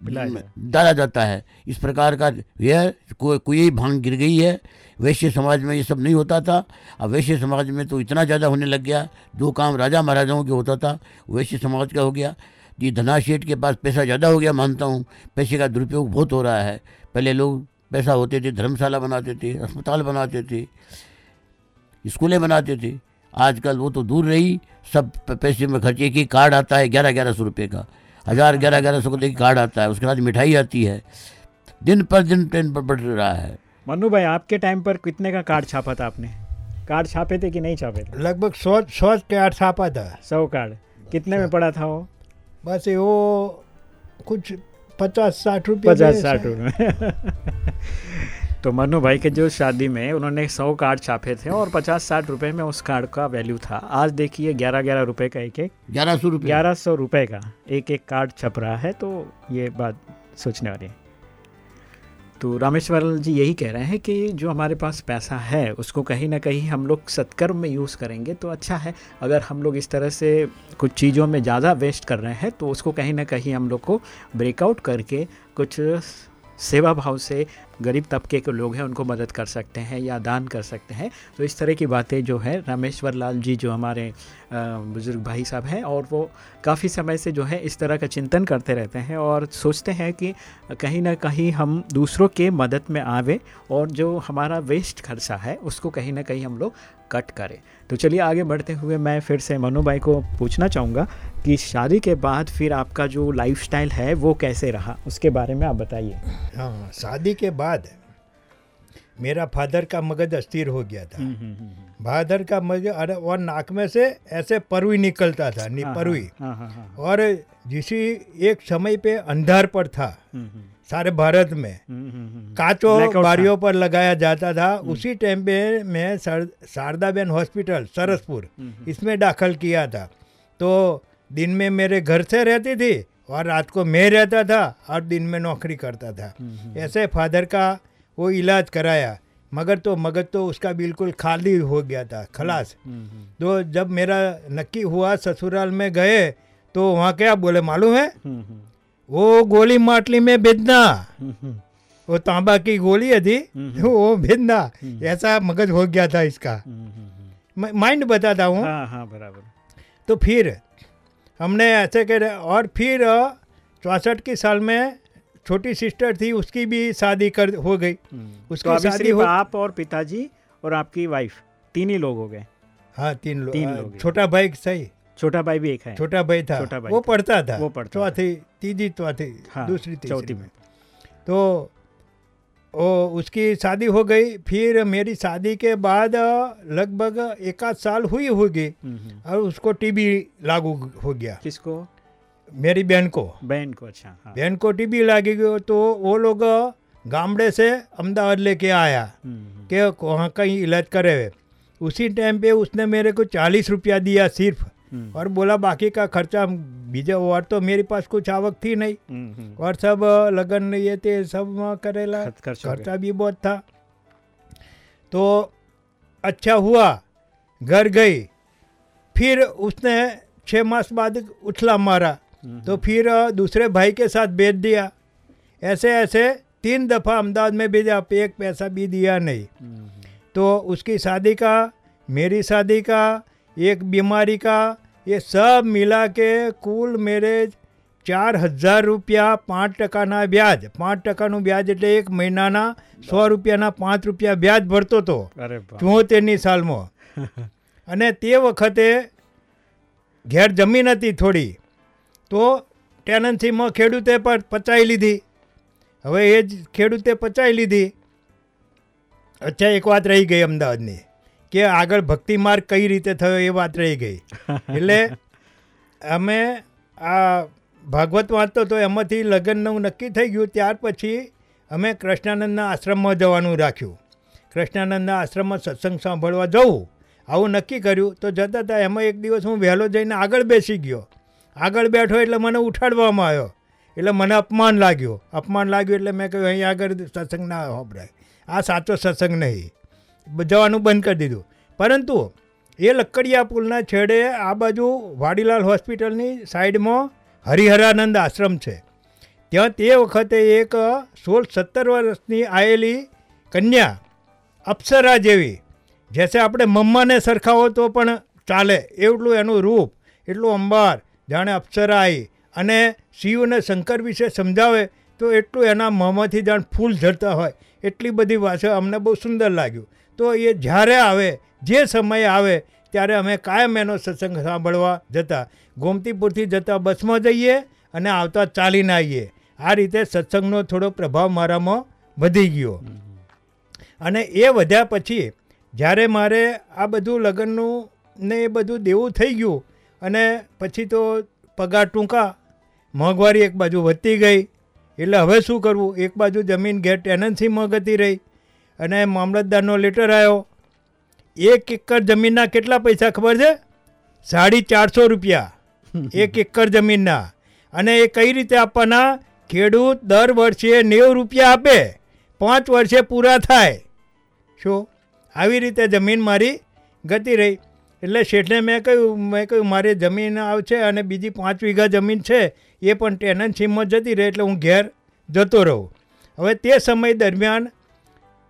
डाला जाता है। इस प्रकार का यह को, कोई भाँग गिर गई है। वैश्य समाज में ये सब नहीं होता था। अब वैश्य समाज में तो इतना ज़्यादा होने लग गया। जो काम राजा महाराजाओं के होता था। वैश्य समाज का हो गया। जी धनाशेठ के पास पैसा ज़्यादा हो गया मानता हूँ। पैसे का दुरुपयोग बहुत हो रहा है। पहले लोग पैसा होते थे धर्मशाला बनाते थे अस्पताल बनाते थे स्कूलें बनाते थे। आजकल वो तो दूर रही। सब पैसे में खर्चे ही कार्ड आता है ग्यारह ग्यारह सौ रुपये का। हज़ार ग्यारह ग्यारह सौ का एक कार्ड आता है उसके बाद मिठाई आती है। दिन पर दिन ट्रेन पर बढ़ रहा है। मनु भाई आपके टाइम पर कितने का कार्ड छापा था आपने? कार्ड छापे थे कि नहीं छापे थे? लगभग सौ सौ कार्ड छापा था। सौ कार्ड। कितने में पड़ा था वो? बस वो कुछ पचास साठ रुपये पचास साठ रुपये तो मनु भाई के जो शादी में उन्होंने सौ कार्ड छापे थे और पचास साठ रुपए में उस कार्ड का वैल्यू था। आज देखिए ग्यारह ग्यारह रुपए का एक एक ग्यारह सौ रुपये ग्यारह सौ रुपये का एक एक कार्ड छप रहा है तो ये बात सोचने वाली है। तो रामेश्वर जी यही कह रहे हैं कि जो हमारे पास पैसा है उसको कहीं ना कहीं हम लोग सत्कर्म में यूज़ करेंगे तो अच्छा है। अगर हम लोग इस तरह से कुछ चीज़ों में ज़्यादा वेस्ट कर रहे हैं तो उसको कहीं ना कहीं हम लोग को ब्रेकआउट करके कुछ सेवा भाव से गरीब तबके के लोग हैं, उनको मदद कर सकते हैं या दान कर सकते हैं। तो इस तरह की बातें जो है, रामेश्वर लाल जी जो हमारे बुज़ुर्ग भाई साहब हैं और वो काफ़ी समय से जो है, इस तरह का चिंतन करते रहते हैं और सोचते हैं कि कहीं ना कहीं हम दूसरों के मदद में आवे और जो हमारा वेस्ट खर्चा है, उसको कहीं ना कहीं हम लोग कट करें। तो चलिए आगे बढ़ते हुए मैं फिर से मनु भाई को पूछना चाहूँगा कि शादी के बाद फिर आपका जो लाइफस्टाइल है वो कैसे रहा? उसके बारे में आप बताइए। हाँ शादी के बाद मेरा फादर का मगज अस्थिर हो गया था। फादर का मगज अरे और नाक में से ऐसे परुई निकलता था नि हाँ, परुई हाँ, हाँ, हाँ। और जिसी एक समय पे अंधार पर था सारे भारत में। काचो बारियों पर लगाया जाता था। उसी टाइम पे मैं शारदाबेन हॉस्पिटल सरसपुर इसमें दाखिल किया था। तो दिन में मेरे घर से रहती थी और रात को मैं रहता था और दिन में नौकरी करता था। ऐसे फादर का वो इलाज कराया मगर तो मगज तो उसका बिल्कुल खाली हो गया था खलास। तो जब मेरा नक्की हुआ ससुराल में गए तो वहाँ क्या बोले मालूम है? वो गोली माटली में भेजना वो तांबा की गोली है थी वो भेजना ऐसा मगज हो गया था इसका। मैं माइंड बताता हूँ। हाँ हाँ बराबर। तो फिर हमने ऐसे करे और फिर चौंसठ के साल में छोटी सिस्टर थी उसकी भी शादी कर हो गई। तो उसकी अभी शादी हो आप और पिताजी और आपकी वाइफ तीन ही लोग हो गए। हाँ तीन लोग तीन लोग छोटा भाई सही। छोटा भाई भी एक है। छोटा भाई था। छोटा भाई वो पढ़ता था। वो पढ़ता चौथी तीजी चौथी हाँ, दूसरी चौथी में। तो वो उसकी शादी हो गई फिर मेरी शादी के बाद लगभग एक आध साल हुई होगी और उसको टीबी लागू हो गया। किसको? मेरी बहन को। बहन को अच्छा हाँ। बहन को टीबी लगी गई तो वो लोग गामड़े से अहमदाबाद लेके आया कि वहाँ कहीं इलाज करे हुए उसी टाइम पे उसने मेरे को चालीस रुपया दिया सिर्फ़। और बोला बाकी का खर्चा बीजे और तो मेरे पास कुछ आवक थी नहीं। और सब लगन ये थे सब करेला। खर्च भी बहुत था। तो अच्छा हुआ घर गई। फिर उसने छः मास बाद उछला मारा। तो फिर दूसरे भाई के साथ बेच दिया। ऐसे ऐसे तीन दफ़ा अहमदाबाद में भेजा एक पैसा भी दिया नहीं। तो उसकी शादी का मेरी शादी का एक बीमारी का ये सब मिला के कुल मेरे ચાર હજાર રૂપિયા પાંચ ટકાના વ્યાજ પાંચ ટકાનું વ્યાજ એટલે એક મહિનાના સો રૂપિયાના પાંચ રૂપિયા વ્યાજ ભરતો હતો અરે બાપ. ચુંવોતેરની સાલમાં અને તે વખતે ઘેર જમીન હતી થોડી તો ટેનન્સીમાં ખેડૂતે પણ પચાવી લીધી હવે એ જ ખેડૂતે પચાવી લીધી અચ્છા એક વાત રહી ગઈ અમદાવાદની કે આગળ ભક્તિ માર્ગ કઈ રીતે થયો એ વાત રહી ગઈ. એટલે અમે આ ભાગવત વાંચતો તો એમાંથી લગ્નનું નક્કી થઈ ગયું ત્યાર પછી અમે કૃષ્ણાનંદના આશ્રમમાં જવાનું રાખ્યું. કૃષ્ણાનંદના આશ્રમમાં સત્સંગ સાંભળવા જવું આવું નક્કી કર્યું. તો જતા હતા એમાં એક દિવસ હું વહેલો જઈને આગળ બેસી ગયો. આગળ બેઠો એટલે મને ઉઠાડવામાં આવ્યો. એટલે મને અપમાન લાગ્યું. અપમાન લાગ્યું એટલે મેં કહ્યું અહીં આગળ સત્સંગ ના હોભરાય. આ સાચો સત્સંગ નહીં. જવાનું બંધ કરી દીધું. પરંતુ એ લક્કડિયા પુલના છેડે આ બાજુ વાડીલાલ હોસ્પિટલની સાઈડમાં હરિહરાનંદ આશ્રમ છે. ત્યાં તે વખતે એક સોળ સત્તર વર્ષની આવેલી કન્યા અપ્સરા જેવી, જેસે આપણે મમ્માને સરખાવો તો પણ ચાલે એટલું એનું રૂપ, એટલું અંબાર, જાણે અપ્સરા આવી અને શિવને શંકર વિશે સમજાવે તો એટલું એના મોંમાંથી જાણે ફૂલ ઝરતા હોય, એટલી બધી ભાષા અમને બહુ સુંદર લાગ્યું. તો એ જ્યારે આવે, જે સમયે આવે, ત્યારે અમે કાયમ એનો સત્સંગ સાંભળવા જતા. ગોમતીપુરથી જતા બસમાં જઈએ અને આવતા ચાલીને આવીએ. આ રીતે સત્સંગનો થોડો પ્રભાવ મારામાં વધી ગયો. અને એ વધ્યા પછી, જ્યારે મારે આ બધું લગ્નનું ને એ બધું દેવું થઈ ગયું અને પછી તો પગાર ટૂંકા, મોંઘવારી એક બાજુ વધતી ગઈ. એટલે હવે શું કરવું? એક બાજુ જમીન ગેર ટેનન્સીમાં ગતી રહી. અને મામલતદારનો લેટર આવ્યો એક એકર જમીનના કેટલા પૈસા ખબર છે? સાડી ચારસો રૂપિયા. એક એકર જમીનના. અને એ કઈ રીતે આપવાના? ખેડૂત દર વર્ષે નેવું રૂપિયા આપે. પાંચ વર્ષે પૂરા થાય. શું? આવી રીતે જમીન મારી ગતી રહી. એટલે શેઠને મેં કહ્યું મેં કહ્યું મારે જમીન આવશે અને બીજી પાંચ વીઘા જમીન છે એ પણ ટેનન્સીમાં જતી રહે એટલે હું ઘેર જતો રહું. હવે તે સમય દરમિયાન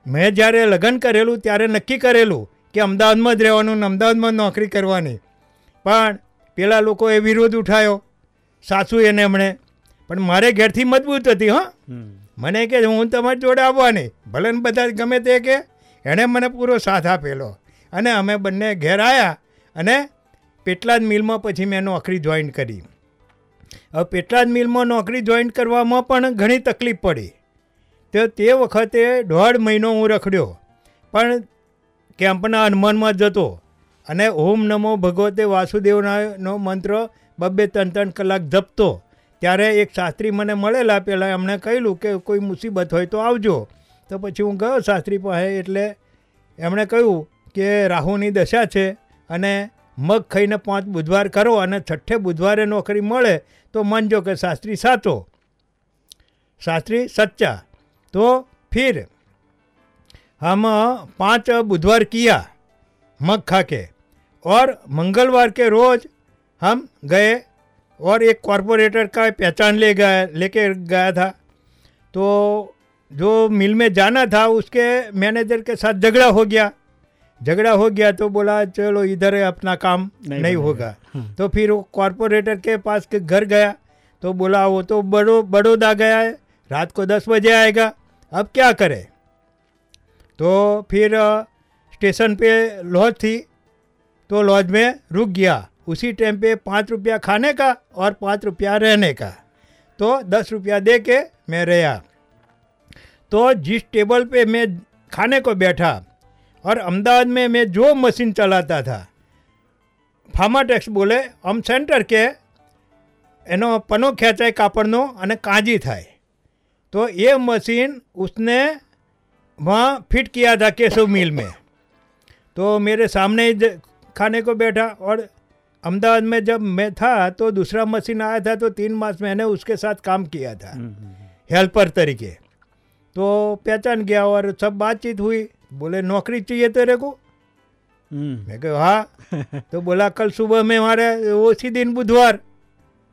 મેં જ્યારે લગ્ન કરેલું ત્યારે નક્કી કરેલું કે અમદાવાદમાં જ રહેવાનું અમદાવાદમાં જ નોકરી કરવાની. પણ પેલા લોકોએ વિરોધ ઉઠાયો. સાસુ એને એમણે. પણ મારે ઘેરથી મજબૂત હતી હા. મને કે હું તમારી જોડે આવવાની. ભલે બધા ગમે તે કે એણે મને પૂરો સાથ આપેલો. અને અમે બંને ઘેર આવ્યા અને પેટલાદ મિલમાં પછી મેં નોકરી જોઈન કરી. હવે પેટલાદ મિલમાં નોકરી જોઈન કરવામાં પણ ઘણી તકલીફ પડી. તો તે વખતે દોઢ મહિનો હું રખડ્યો. પણ કેમ્પના હનુમાનમાં જતો અને ઓમ નમો ભગવતે વાસુદેવનાનો મંત્ર બબ્બે ત્રણ ત્રણ કલાક જપતો. ત્યારે એક શાસ્ત્રી મને મળેલા પહેલાં એમણે કહેલું કે કોઈ મુસીબત હોય તો આવજો. તો પછી હું ગયો શાસ્ત્રી પાસે એટલે એમણે કહ્યું કે રાહુની દશા છે અને મગ ખાઈને પાંચ બુધવાર કરો અને છઠ્ઠે બુધવારે નોકરી મળે તો માનજો કે શાસ્ત્રી સાચો. શાસ્ત્રી સચ્ચા. तो फिर हम पाँच बुधवार किया मग खा के और मंगलवार के रोज हम गए और एक कॉरपोरेटर का पहचान ले गया लेके गया था। तो जो मिल में जाना था उसके मैनेजर के साथ झगड़ा हो गया। झगड़ा हो गया तो बोला चलो इधर अपना काम नहीं नहीं, होगा। तो फिर वो कॉरपोरेटर के पास के घर गया। तो बोला वो तो बड़ो बड़ौदा गया है रात को दस बजे आएगा। अब क्या करे तो फिर अ, स्टेशन पे लॉज थी तो लॉज में रुक गया उसी टाइम पे पाँच रुपया खाने का और पाँच रुपया रहने का तो दस रुपया दे के मैं रहा तो जिस टेबल पे मैं खाने को बैठा और अहमदाबाद में मैं जो मशीन चलाता था ફાર્માટેક્સ બોલે આમ સેન્ટર કે એનો પનો ખેંચાય કાપડનો અને કાંજી થાય तो ये मशीन उसने वहाँ फिट किया था केशव मिल में। तो मेरे सामने ही खाने को बैठा और अहमदाबाद में जब मैं था तो दूसरा मशीन आया था तो तीन मास मैंने उसके साथ काम किया था। हेल्पर तरीके। तो पहचान गया और सब बातचीत हुई। बोले नौकरी चाहिए तेरे को? मैं कहा हाँ। तो बोला कल सुबह में हमारे उसी दिन बुधवार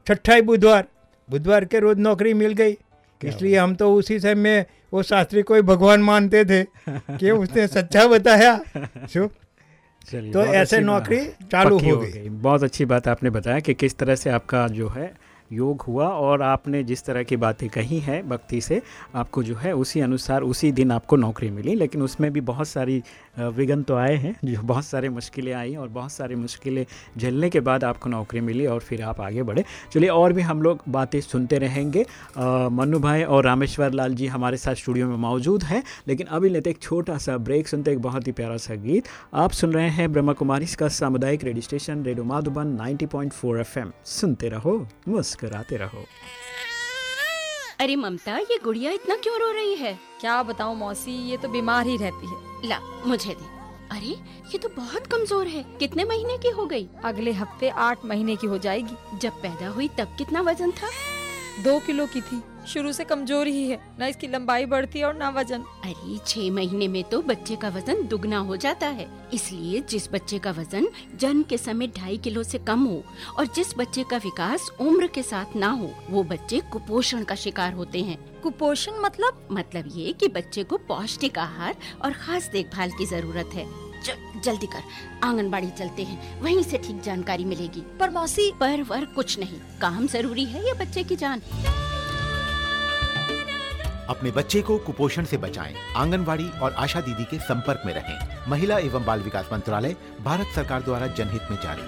छठा ही बुधवार बुधवार के रोज नौकरी मिल गई। इसलिए हम तो उसी समय में वो शास्त्री को ही भगवान मानते थे कि उसने सच्चा बताया। शो तो ऐसे नौकरी चालू हो गई। बहुत अच्छी बात आपने बताया कि किस तरह से आपका जो है योग हुआ और आपने जिस तरह की बातें कही हैं भक्ति से, आपको जो है उसी अनुसार उसी दिन आपको नौकरी मिली, लेकिन उसमें भी बहुत सारी विघ्न तो आए हैं, जो बहुत सारे मुश्किलें आई और बहुत सारी मुश्किलें झेलने के बाद आपको नौकरी मिली और फिर आप आगे बढ़े। चलिए और भी हम लोग बातें सुनते रहेंगे। मन्नू भाई और रामेश्वर लाल जी हमारे साथ स्टूडियो में मौजूद हैं, लेकिन अभी लेते एक छोटा सा ब्रेक, सुनते एक बहुत ही प्यारा सा गीत। आप सुन रहे हैं ब्रह्मा कुमारी का सामुदायिक radio station, radio Madhuban 90.4 FM. सुनते रहो मुस्कुराते रहो। अरे ममता ये गुड़िया इतना क्यों रो रही है? क्या बताऊँ मौसी ये तो बीमार ही रहती है। ला मुझे दे। अरे ये तो बहुत कमज़ोर है। कितने महीने की हो गई? अगले हफ़्ते आठ महीने की हो जाएगी। जब पैदा हुई तब कितना वज़न था? दो किलो की थी। शुरू से कमज़ोर ही है। ना इसकी लंबाई बढ़ती है और ना वज़न। अरे छह महीने में तो बच्चे का वज़न दुगना हो जाता है। इसलिए जिस बच्चे का वज़न जन्म के समय ढाई किलो से कम हो और जिस बच्चे का विकास उम्र के साथ ना हो वो बच्चे कुपोषण का शिकार होते हैं। कुपोषण मतलब? मतलब ये कि बच्चे को पौष्टिक आहार और खास देखभाल की ज़रूरत है। ज, जल्दी कर। आंगनबाड़ी चलते हैं। वहीं से ठीक जानकारी मिलेगी। पर मौसी पर वर कुछ नहीं। काम ज़रूरी है या बच्चे की जान? अपने बच्चे को कुपोषण से बचाएँ। आंगनबाड़ी और आशा दीदी के संपर्क में रहें। महिला एवं बाल विकास मंत्रालय भारत सरकार द्वारा जनहित में जारी।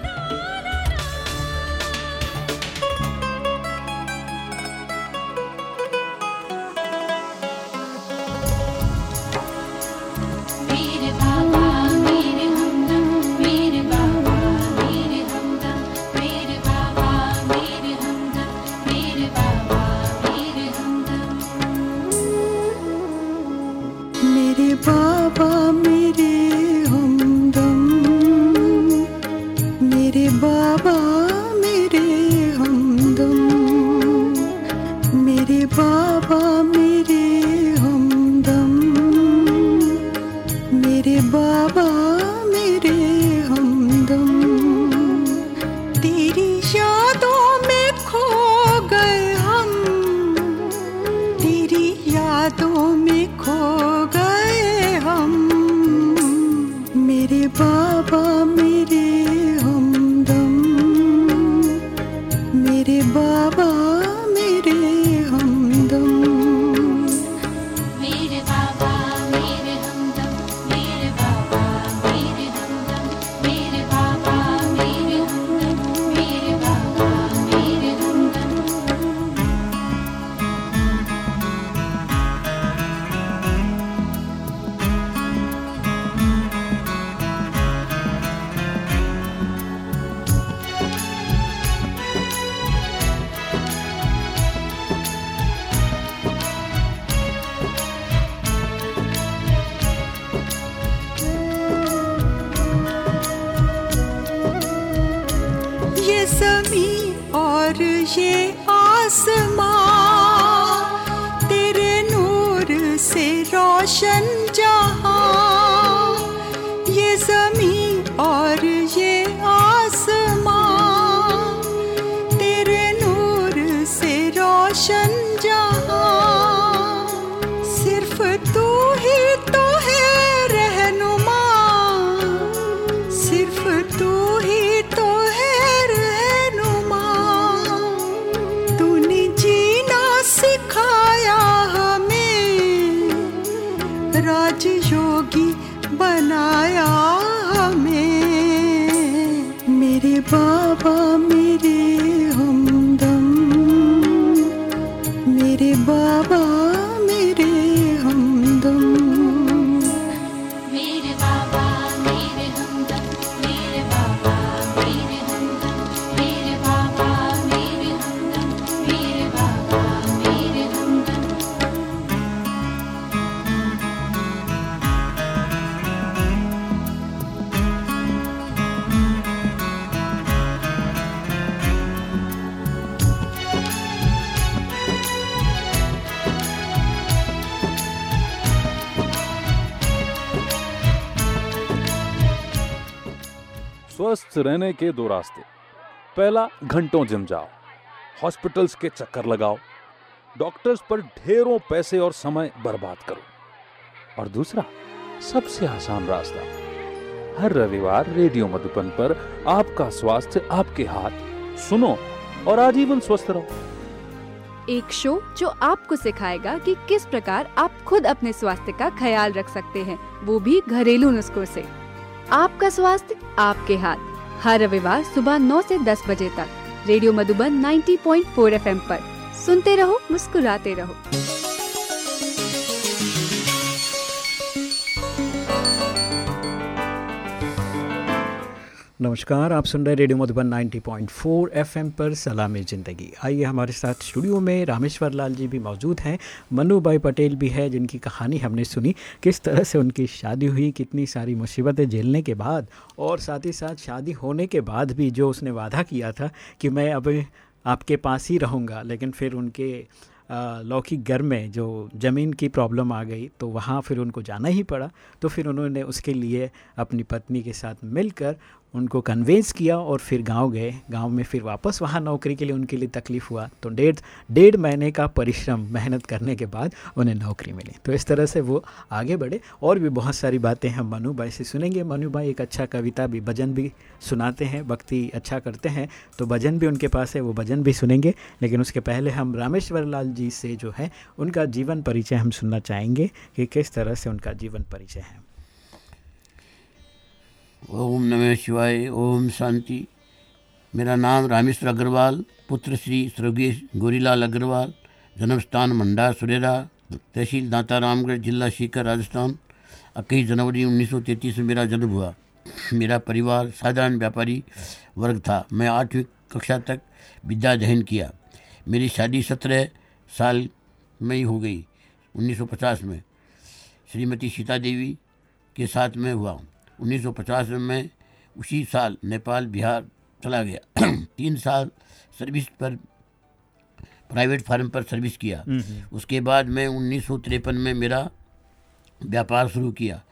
रहने के दो रास्ते। पहला, घंटों जिम जाओ। हॉस्पिटल्स के चक्कर लगाओ। डॉक्टर्स पर ढेरों पैसे और समय बर्बाद करो। और दूसरा, सबसे आसान रास्ता, हर रविवार रेडियो मधुबन पर आपका स्वास्थ्य आपके हाथ। सुनो और आजीवन स्वस्थ रहो। एक शो जो आपको सिखाएगा कि किस प्रकार आप खुद अपने स्वास्थ्य का ख्याल रख सकते हैं, वो भी घरेलू नुस्खों से। आपका स्वास्थ्य आपके हाथ। हर रविवार सुबह 9 से 10 बजे तक, रेडियो मधुबन 90.4 एफएम पर। सुनते रहो, मुस्कुराते रहो। नमस्कार, आप सुन रहे रेडियो मधुबन 90.4 एफएम पर सलामी ज़िंदगी। आइए हमारे साथ स्टूडियो में रामेश्वर लाल जी भी मौजूद हैं। मनु भाई पटेल भी है, जिनकी कहानी हमने सुनी। किस तरह से उनकी शादी हुई, कितनी सारी मुसीबतें झेलने के बाद और साथ ही साथ शादी होने के बाद भी जो उसने वादा किया था कि मैं अब आपके पास ही रहूँगा, लेकिन फिर उनके लौकिक घर में जो ज़मीन की प्रॉब्लम आ गई तो वहाँ फिर उनको जाना ही पड़ा। तो फिर उन्होंने उसके लिए अपनी पत्नी के साथ मिलकर उनको कन्वेंस किया और फिर गाँव गए। गाँव में फिर वापस वहाँ नौकरी के लिए उनके लिए तकलीफ़ हुआ। तो डेढ़ डेढ़ महीने का परिश्रम, मेहनत करने के बाद उन्हें नौकरी मिली। तो इस तरह से वो आगे बढ़े। और भी बहुत सारी बातें हम मनु भाई से सुनेंगे। मनु भाई एक अच्छा कविता भी, भजन भी सुनाते हैं, भक्ति अच्छा करते हैं। तो भजन भी उनके पास है, वो भजन भी सुनेंगे। लेकिन उसके पहले हम रामेश्वर लाल जी से जो है, उनका जीवन परिचय हम सुनना चाहेंगे कि किस तरह से उनका जीवन परिचय है। ओम नमः शिवाय, ओम शांति। मेरा नाम रामेश्वर अग्रवाल, पुत्र श्री स्वर्गीय गोरीलाल अग्रवाल जन्म स्थान मंडा सुरेरा, तहसील दाता रामगढ़ जिला सीकर, राजस्थान। इक्कीस जनवरी 1933 में मेरा जन्म हुआ। मेरा परिवार, साधारण व्यापारी वर्ग था। मैं आठवीं कक्षा तक विद्या अध्ययन किया। मेरी शादी सत्रह साल में ही हो गई 1950 में। श्रीमती सीता देवी के साथ में हुआ 1950 में उसी साल नेपाल बिहार चला गया। तीन साल सर्विस पर प्राइवेट फार्म पर सर्विस किया। उसके बाद मैं उन्नीस सौ तिरपन में मेरा व्यापार शुरू किया।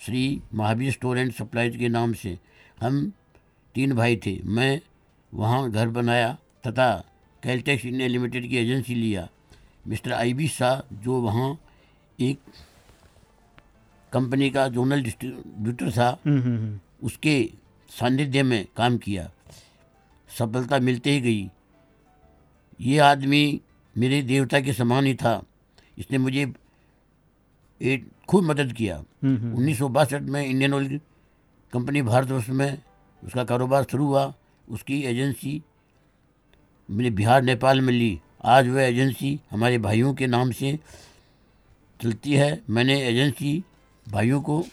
Shri Mahavir store and supplies के नाम से। हम तीन भाई थे। मैं वहाँ घर बनाया तथा कैलटेक्स इंडिया लिमिटेड की एजेंसी लिया। मिस्टर आई बी शाह जो वहाँ एक कंपनी का जोनल डिस्ट्रीब्यूटर था हम्म, हम्म, हम्म। उसके सानिध्य में काम किया। सफलता मिलते ही गई। ये आदमी मेरे देवता के समान ही था। इसने मुझे एक खूब मदद किया। उन्नीस सौ बासठ में इंडियन ऑयल कंपनी भारतवर्ष में उसका कारोबार शुरू हुआ। उसकी एजेंसी मैंने बिहार नेपाल में ली। आज वह एजेंसी हमारे भाइयों के नाम से चलती है। मैंने एजेंसी भाइयों को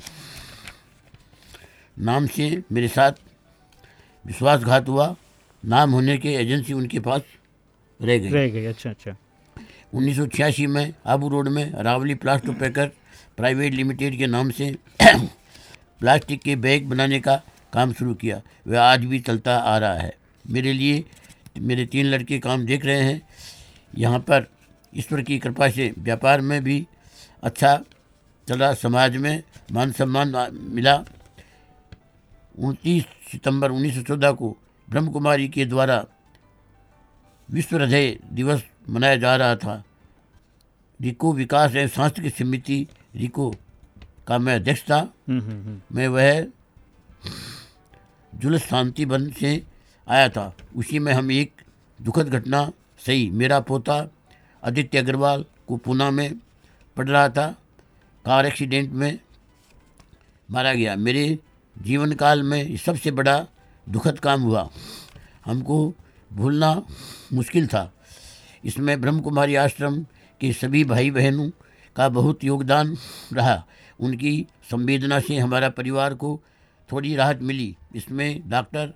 नाम से मेरे साथ विश्वासघात हुआ। नाम होने के एजेंसी उनके पास रह गई। रह गई अच्छा अच्छा। 1986 में आबू रोड में रावली प्लास्टो पैकर प्राइवेट लिमिटेड के नाम से प्लास्टिक के बैग बनाने का काम शुरू किया। वह आज भी चलता आ रहा है। मेरे लिए मेरे तीन लड़के काम देख रहे हैं। यहाँ पर ईश्वर की कृपा से व्यापार में भी अच्छा चला समाज में मान सम्मान मिला। उनतीस सितंबर 1914 को ब्रह्म कुमारी के द्वारा विश्व हृदय दिवस मनाया जा रहा था। रिको विकास एवं सांस्कृतिक समिति रिको का मैं अध्यक्ष था। हम्म, हम्म, हम्म। मैं वह जुलस शांति वन से आया था। उसी में हम एक दुखद घटना सही मेरा पोता आदित्य अग्रवाल को पूना में पढ़ रहा था। कार एक्सीडेंट में मारा गया। मेरे जीवन काल में सबसे बड़ा दुखद काम हुआ। हमको भूलना मुश्किल था। इसमें ब्रह्म कुमारी आश्रम के सभी भाई बहनों का बहुत योगदान रहा। उनकी संवेदना से हमारा परिवार को थोड़ी राहत मिली। इसमें डॉक्टर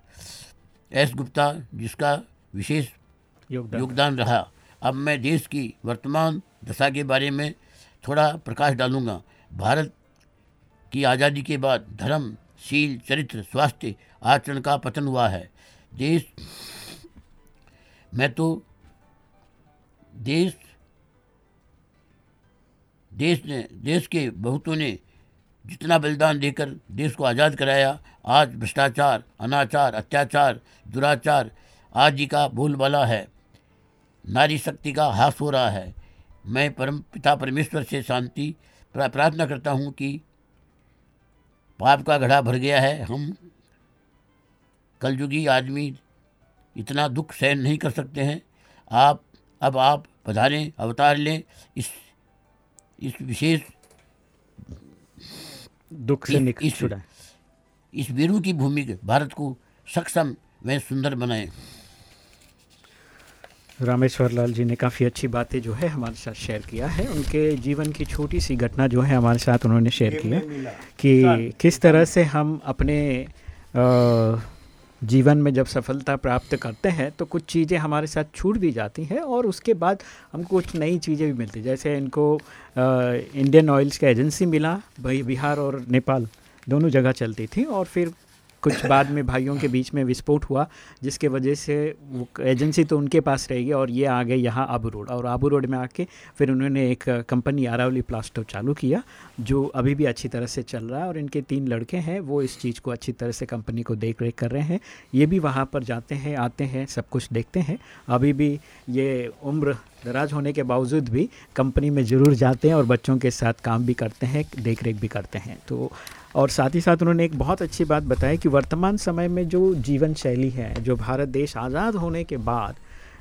एस गुप्ता जिसका विशेष योगदान। योगदान रहा। अब मैं देश की वर्तमान दशा के बारे में थोड़ा प्रकाश डालूँगा। भारत की आज़ादी के बाद धर्म, शील, चरित्र, स्वास्थ्य आचरण का पतन हुआ है। देश, मैं तो देश देश ने, देश के बहुतों ने जितना बलिदान देकर देश को आज़ाद कराया, आज भ्रष्टाचार, अनाचार, अत्याचार, दुराचार आदि का बोलबाला है। नारी शक्ति का हास हो रहा है। मैं परम पिता परमेश्वर से शांति प्रार्थना करता हूँ कि पाप का घड़ा भर गया है। हम कलयुगी आदमी इतना दुख सहन नहीं कर सकते हैं। आप अब आप पधारें अवतार लें इस इस विशेष दुख से इस- निकल इस, वीरू की भूमि के भारत को सक्षम व सुंदर बनाएँ। रामेश्वर लाल जी ने काफ़ी अच्छी बातें जो है हमारे साथ शेयर किया है। उनके जीवन की छोटी सी घटना जो है हमारे साथ उन्होंने शेयर किया कि किस तरह से हम अपने जीवन में जब सफलता प्राप्त करते हैं तो कुछ चीज़ें हमारे साथ छूट भी जाती हैं और उसके बाद हमको कुछ नई चीज़ें भी मिलती जैसे इनको इंडियन ऑयल्स का एजेंसी मिला भाई बिहार और नेपाल दोनों जगह चलती थी और फिर कुछ बाद में भाइयों के बीच में विस्फोट हुआ, जिसके वजह से वो एजेंसी तो उनके पास रहेगी और ये आ गए यहाँ आबू रोड। और आबू रोड में आके फिर उन्होंने एक कंपनी आरावली प्लास्टो चालू किया, जो अभी भी अच्छी तरह से चल रहा है और इनके तीन लड़के हैं, वो इस चीज़ को अच्छी तरह से कंपनी को देख रेख कर रहे हैं। ये भी वहाँ पर जाते हैं, आते हैं, सब कुछ देखते हैं। अभी भी ये उम्र दराज होने के बावजूद भी कंपनी में ज़रूर जाते हैं और बच्चों के साथ काम भी करते हैं देख रेख भी करते हैं। तो और साथ ही साथ उन्होंने एक बहुत अच्छी बात बताई कि वर्तमान समय में जो जीवन शैली है, जो भारत देश आज़ाद होने के बाद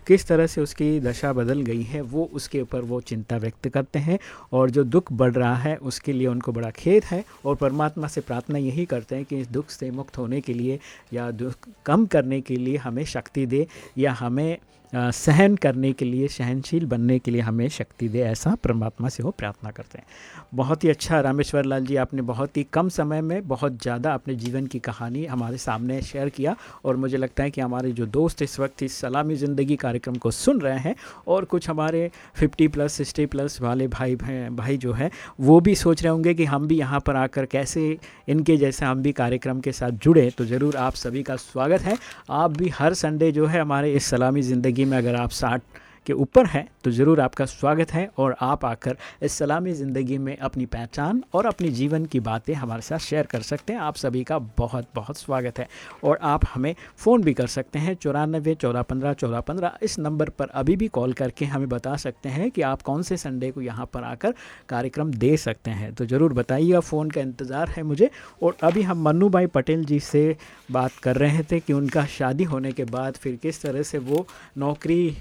किस तरह से उसकी दशा बदल गई है, वो उसके ऊपर वो चिंता व्यक्त करते हैं और जो दुख बढ़ रहा है उसके लिए उनको बड़ा खेद है और परमात्मा से प्रार्थना यही करते हैं कि इस दुख से मुक्त होने के लिए या दुख कम करने के लिए हमें शक्ति दे या हमें सहन करने के लिए, सहनशील बनने के लिए हमें शक्ति दे, ऐसा परमात्मा से वो प्रार्थना करते हैं। बहुत ही अच्छा रामेश्वर लाल जी, आपने बहुत ही कम समय में बहुत ज़्यादा अपने जीवन की कहानी हमारे सामने शेयर किया और मुझे लगता है कि हमारे जो दोस्त इस वक्त इस सलामी ज़िंदगी कार्यक्रम को सुन रहे हैं और कुछ हमारे 50 प्लस, सिक्सटी प्लस वाले भाई भाई जो हैं, वो भी सोच रहे होंगे कि हम भी यहाँ पर आकर कैसे इनके जैसे हम भी कार्यक्रम के साथ जुड़े। तो ज़रूर आप सभी का स्वागत है। आप भी हर संडे जो है हमारे इस सलामी ज़िंदगी में अगर आप साठ के ऊपर है तो ज़रूर आपका स्वागत है और आप आकर इस सलामी ज़िंदगी में अपनी पहचान और अपनी जीवन की बातें हमारे साथ शेयर कर सकते हैं। आप सभी का बहुत बहुत स्वागत है। और आप हमें फ़ोन भी कर सकते हैं चौरानबे चौदह पंद्रह चौदह पंद्रह इस नंबर पर अभी भी कॉल करके हमें बता सकते हैं कि आप कौन से संडे को यहाँ पर आकर कार्यक्रम दे सकते हैं। तो ज़रूर बताइएगा फ़ोन का इंतज़ार है मुझे। और अभी हम मन्नू भाई पटेल जी से बात कर रहे थे कि उनका शादी होने के बाद फिर किस तरह से वो नौकरी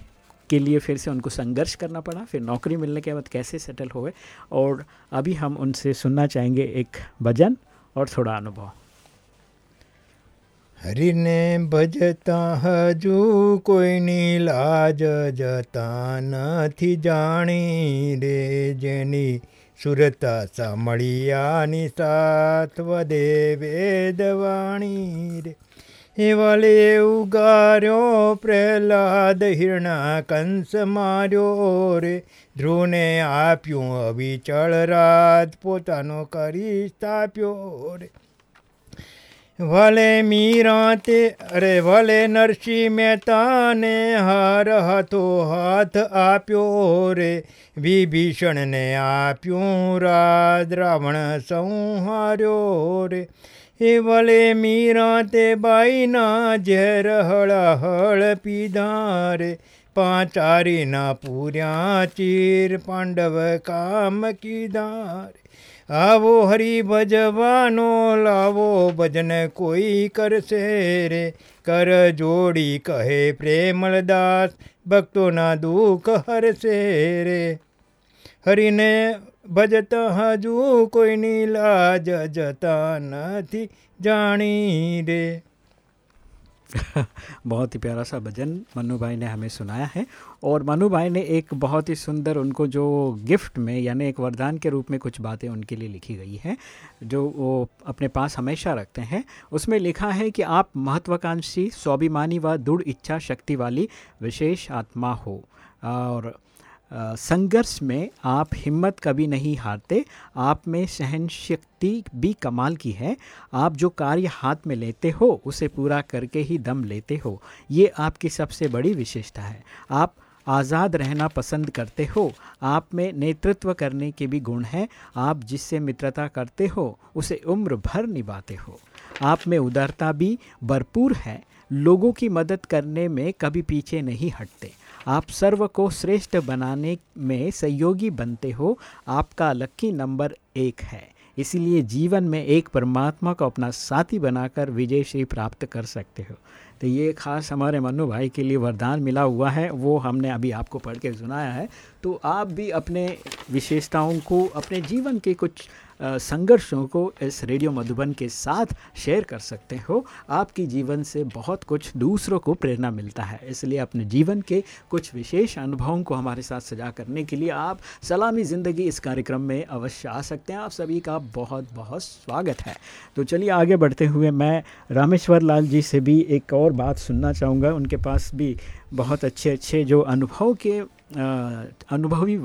के लिए फिर से उनको संघर्ष करना पड़ा फिर नौकरी मिलने के बाद कैसे सेटल हुए और अभी हम उनसे सुनना चाहेंगे एक भजन और थोड़ा अनुभव હરીને ભજતા હજુ કોઈની લાજ જતા નથી જાણી રે જેની સુરતા સામળિયાની સાત વદે વેદવાણી રે એવાલે ઉગાર્યો, પ્રહલાદ હિરણા કંસ માર્યો રે. ધ્રુવને આપ્યું અવિચળ રાત પોતાનો કરી સ્થાપ્યો રે. ભલે મીરા તે, અરે ભલે નરસિંહ મહેતાને હાર હાથો હાથ આપ્યો રે. વિભીષણને આપ્યું રાત રાવણ સંહાર્યો રે. એ ભલે મીરા તે બાઈના ઝેર હળહળ પીધા રે પાંચારીના પૂર્યા ચીર પાંડવ કામ કીધા રે આવો હરી ભજવાનો લાવો ભજન કોઈ કરશે રે કર જોડી કહે પ્રેમલદાસ ભક્તોના દુઃખ હરશે રે હરીને ભજતા હજુ કોઈની લાજ જતા નથી જાણી રે बहुत ही प्यारा सा भजन मनु भाई ने हमें सुनाया है और मनु भाई ने एक बहुत ही सुंदर उनको जो गिफ्ट में यानी एक वरदान के रूप में कुछ बातें उनके लिए लिखी गई हैं जो वो अपने पास हमेशा रखते हैं उसमें लिखा है कि आप महत्वाकांक्षी स्वाभिमानी व दृढ़ इच्छा शक्ति वाली विशेष आत्मा हो और अ, संघर्ष में आप हिम्मत कभी नहीं हारते, आप में सहन शक्ति भी कमाल की है। आप जो कार्य हाथ में लेते हो, उसे पूरा करके ही दम लेते हो। ये आपकी सबसे बड़ी विशेषता है। आप आज़ाद रहना पसंद करते हो। आप में नेतृत्व करने के भी गुण हैं। आप जिससे मित्रता करते हो, उसे उम्र भर निभाते हो। आप में उदारता भी भरपूर है। लोगों की मदद करने में कभी पीछे नहीं हटते। आप सर्व को श्रेष्ठ बनाने में सहयोगी बनते हो। आपका लक्की नंबर एक है। इसीलिए जीवन में एक परमात्मा को अपना साथी बनाकर विजय श्री प्राप्त कर सकते हो। तो ये खास हमारे मनु भाई के लिए वरदान मिला हुआ है। वो हमने अभी आपको पढ़ के सुनाया है। तो आप भी अपने विशेषताओं को, अपने जीवन के कुछ संघर्षों को इस रेडियो मधुबन के साथ शेयर कर सकते हो। आपकी जीवन से बहुत कुछ दूसरों को प्रेरणा मिलता है। इसलिए अपने जीवन के कुछ विशेष अनुभवों को हमारे साथ सजा करने के लिए आप सलामी ज़िंदगी इस कार्यक्रम में अवश्य आ सकते हैं। आप सभी का बहुत बहुत स्वागत है। तो चलिए आगे बढ़ते हुए मैं रामेश्वर लाल जी से भी एक और बात सुनना चाहूँगा। उनके पास भी बहुत अच्छे अच्छे जो अनुभव के अनुभवी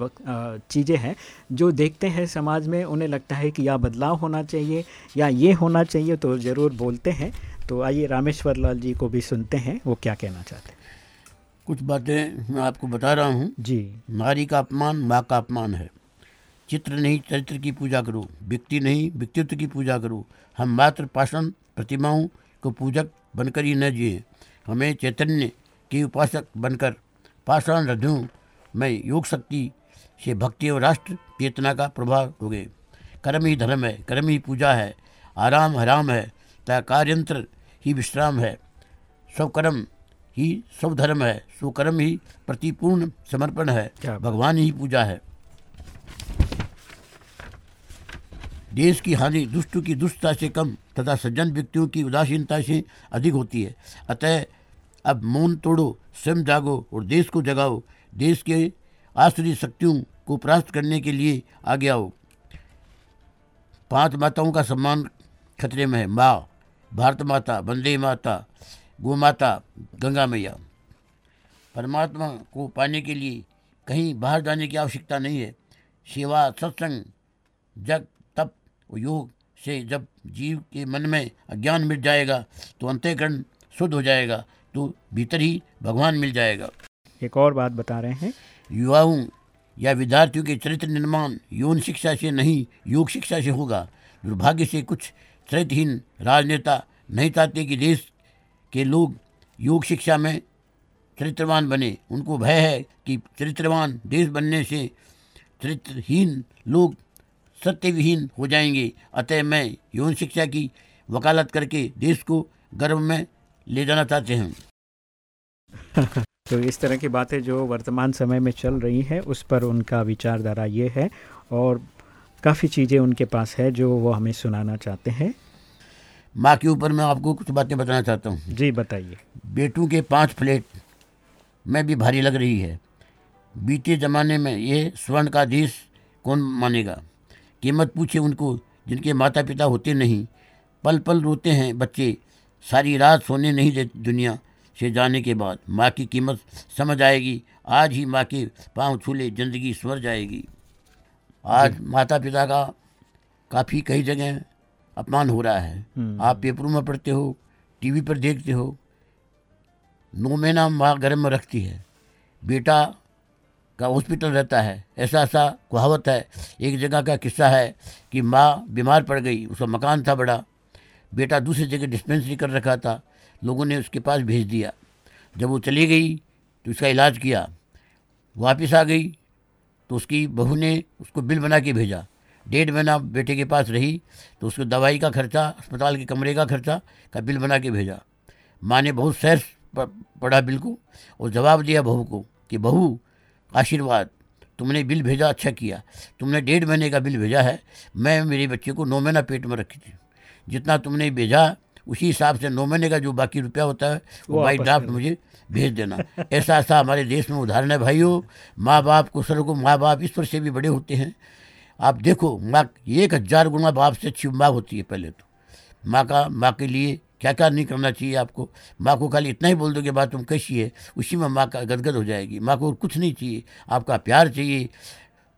चीज़ें हैं जो देखते हैं समाज में उन्हें लगता है कि या बदलाव होना चाहिए या ये होना चाहिए तो ज़रूर बोलते हैं। तो आइए रामेश्वर लाल जी को भी सुनते हैं वो क्या कहना चाहते हैं? कुछ बातें मैं आपको बता रहा हूँ। जी। नारी का अपमान माँ का अपमान है। चित्र नहीं चरित्र की पूजा करो। व्यक्ति नहीं व्यक्तित्व की पूजा करो। हम मात्र पाषण प्रतिमाओं को पूजक बनकर ही न जिए। हमें चैतन्य के उपासक बनकर पाषाण हृदयों में योग शक्ति से भक्ति और राष्ट्र चेतना का प्रभाव हो गए कर्म ही धर्म है कर्म ही पूजा है आराम हराम है तथा कार्यंत्र ही विश्राम है। स्वकर्म ही स्वधर्म है सो कर्म ही प्रतिपूर्ण समर्पण है भगवान ही पूजा है। देश की हानि दुष्ट की दुष्टता से कम तथा सज्जन व्यक्तियों की उदासीनता से अधिक होती है। अतः अब मौन तोड़ो, स्वयं जागो और देश को जगाओ। देश के आश्रित शक्तियों को प्राप्त करने के लिए आगे आओ। पाँच माताओं का सम्मान खतरे में है। माँ, भारत माता, वंदे माता, गो माता, गंगा मैया। परमात्मा को पाने के लिए कहीं बाहर जाने की आवश्यकता नहीं है। सेवा, सत्संग जग तप योग से जब जीव के मन में अज्ञान मिट जाएगा तो अंत्यकरण शुद्ध हो जाएगा। तो भीतर ही भगवान मिल जाएगा। एक और बात बता रहे हैं। युवाओं या विद्यार्थियों के चरित्र निर्माण यौन शिक्षा से नहीं योग शिक्षा से होगा। दुर्भाग्य से कुछ चरित्रहीन राजनेता नहीं चाहते कि देश के लोग योग शिक्षा में चरित्रवान बने। उनको भय है कि चरित्रवान देश बनने से चरित्रहीन लोग सत्यविहीन हो जाएँगे। अतः मैं यौन शिक्षा की वकालत करके देश को गर्व में ले जाना चाहते हैं। तो इस तरह की बातें जो वर्तमान समय में चल रही हैं उस पर उनका विचारधारा ये है और काफ़ी चीज़ें उनके पास है जो वो हमें सुनाना चाहते हैं। माँ के ऊपर मैं आपको कुछ बातें बताना चाहता हूँ। जी बताइए। बेटों के पाँच प्लेट में भी भारी लग रही है। बीते ज़माने में ये स्वर्ण का देश कौन मानेगा? कीमत पूछे उनको जिनके माता पिता होते नहीं पल पल रोते हैं बच्चे। सारी रात सोने नहीं देते दुनिया से जाने के बाद। माँ की कीमत समझ आएगी। आज ही माँ के पाँव छूले ज़िंदगी स्वर जाएगी। आज माता पिता का काफ़ी कई जगह अपमान हो रहा है। हम्म। आप पेपरों में पढ़ते हो टीवी पर देखते हो। नौ महीना माँ गर्भ में रखती है। बेटा का हॉस्पिटल रहता है। ऐसा ऐसा कहावत है। एक जगह का किस्सा है कि माँ बीमार पड़ गई। उसका मकान था बड़ा। बेटा दूसरी जगह डिस्पेंसरी कर रखा था। लोगों ने उसके पास भेज दिया। जब वो चली गई तो उसका इलाज किया। वापस आ गई तो उसकी बहू ने उसको बिल बना के भेजा। डेढ़ महीना बेटे के पास रही तो उसको दवाई का खर्चा, अस्पताल के कमरे का खर्चा का बिल बना के भेजा। माँ ने बहुत सैर पढ़ा बिल को और जवाब दिया बहू को कि, बहू, आशीर्वाद, तुमने बिल भेजा अच्छा किया। तुमने डेढ़ महीने का बिल भेजा है। मैं मेरे बच्चे को नौ महीना पेट में रखी थी। जितना तुमने भेजा उसी हिसाब से नौ महीने का जो बाकी रुपया होता है वो बाई ड्राफ्ट मुझे भेज देना। ऐसा ऐसा हमारे देश में उदाहरण है भाइयों। माँ बाप को सर को माँ बाप ईश्वर से भी बड़े होते हैं। आप देखो माँ एक हज़ार गुना बाप से अच्छी माँ होती है पहले तो। माँ का माँ के लिए क्या क्या नहीं करना चाहिए आपको। माँ को खाली इतना ही बोल दोगे बात तुम कैसी है? उसी में माँ का गदगद हो जाएगी। माँ को और कुछ नहीं चाहिए। आपका प्यार चाहिए।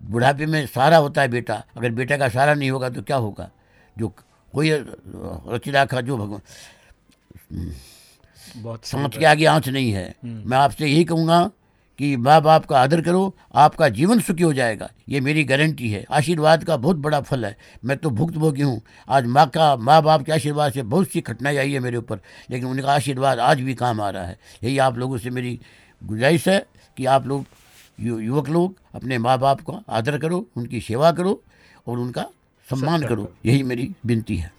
बुढ़ापे में सहारा होता है बेटा। अगर बेटा का सहारा नहीं होगा तो क्या होगा? जो कोई रचिदा का जो भगवान। बहुत सही सांच के आगे आँच नहीं है। हम्म। मैं आपसे यही कहूँगा कि माँ बाप का आदर करो आपका जीवन सुखी हो जाएगा। ये मेरी गारंटी है। आशीर्वाद का बहुत बड़ा फल है। मैं तो भुक्तभोगी हूँ। आज माँ का माँ बाप के आशीर्वाद से बहुत सी कठिनाई आई है मेरे ऊपर लेकिन उनका आशीर्वाद आज भी काम आ रहा है। यही आप लोगों से मेरी गुजारिश है कि आप लोग यु, युवक लोग अपने माँ बाप का आदर करो उनकी सेवा करो और उनका सम्मान करो। यही मेरी विनती है।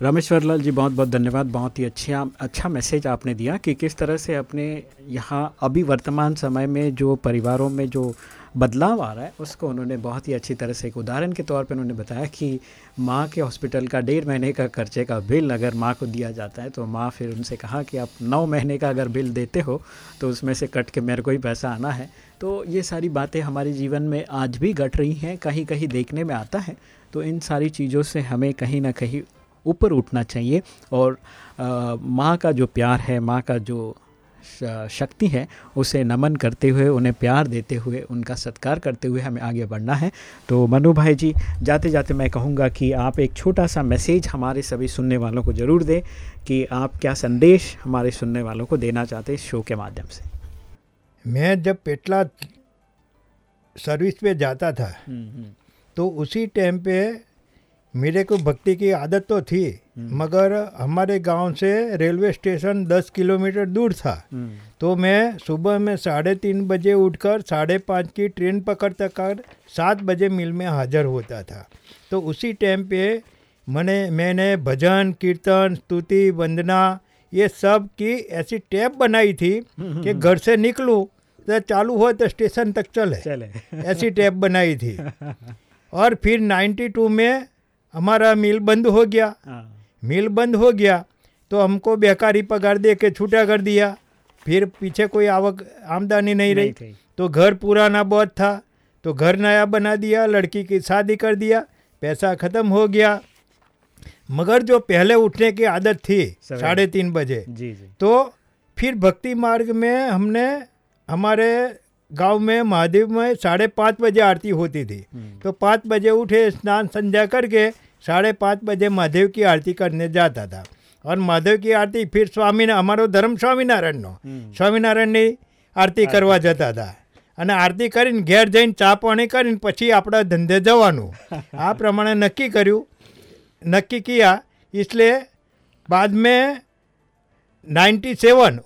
रामेश्वर लाल जी बहुत बहुत धन्यवाद। बहुत ही अच्छा अच्छा मैसेज आपने दिया कि किस तरह से अपने यहाँ अभी वर्तमान समय में जो परिवारों में जो बदलाव आ रहा है, उसको उन्होंने बहुत ही अच्छी तरह से एक उदाहरण के तौर पर उन्होंने बताया कि माँ के हॉस्पिटल का डेढ़ महीने का खर्चे का बिल अगर माँ को दिया जाता है तो माँ फिर उनसे कहा कि आप नौ महीने का अगर बिल देते हो तो उसमें से कट के मेरे को ही पैसा आना है। तो ये सारी बातें हमारे जीवन में आज भी घट रही हैं कहीं कहीं देखने में आता है। तो इन सारी चीज़ों से हमें कहीं ना कहीं ऊपर उठना चाहिए और माँ का जो प्यार है, माँ का जो शक्ति है उसे नमन करते हुए उन्हें प्यार देते हुए उनका सत्कार करते हुए हमें आगे बढ़ना है। तो मनु भाई जी जाते जाते मैं कहूँगा कि आप एक छोटा सा मैसेज हमारे सभी सुनने वालों को ज़रूर दें कि आप क्या संदेश हमारे सुनने वालों को देना चाहते हैं शो के माध्यम से। मैं जब पेटला सर्विस पे जाता था तो उसी टाइम पे मेरे को भक्ति की आदत तो थी मगर हमारे गाँव से रेलवे स्टेशन दस किलोमीटर दूर था। तो मैं सुबह में साढ़े तीन बजे उठकर साढ़े पाँच की ट्रेन पकड़ कर सात बजे मिल में हाजिर होता था। तो उसी टाइम पे मैंने मैंने भजन कीर्तन स्तुति वंदना ये सब की ऐसी टैप बनाई थी कि घर से निकलूँ तो चालू हो तो स्टेशन तक चले। चले। ऐसी टैप बनाई थी। और फिर 92 में हमारा मिल बंद हो गया। मिल बंद हो गया तो हमको बेकारी पगार दे के छूटा कर दिया। फिर पीछे कोई आवक आमदनी नहीं नहीं रही। तो घर पुराना बहुत था तो घर नया बना दिया लड़की की शादी कर दिया पैसा ख़त्म हो गया। मगर जो पहले उठने की आदत थी साढ़े तीन बजे जी जी। तो फिर भक्ति मार्ग में हमने हमारे गाँव में महादेव में साढ़े पाँच बजे आरती होती थी। तो पाँच बजे उठे स्नान संध्या करके साढ़े पाँच बजे महादेव की आरती करने जाता था और महादेव की आरती फिर स्वामी અમારો ધર્મ સ્વામિનારાયણનો સ્વામિનારાયણની આરતી કરવા જતા હતા અને આરતી કરીને ઘેર જઈને ચા પાણી કરીને પછી આપણા ધંધે જવાનું આ પ્રમાણે નક્કી કર્યું नक्की किया इसलिए बाद में 97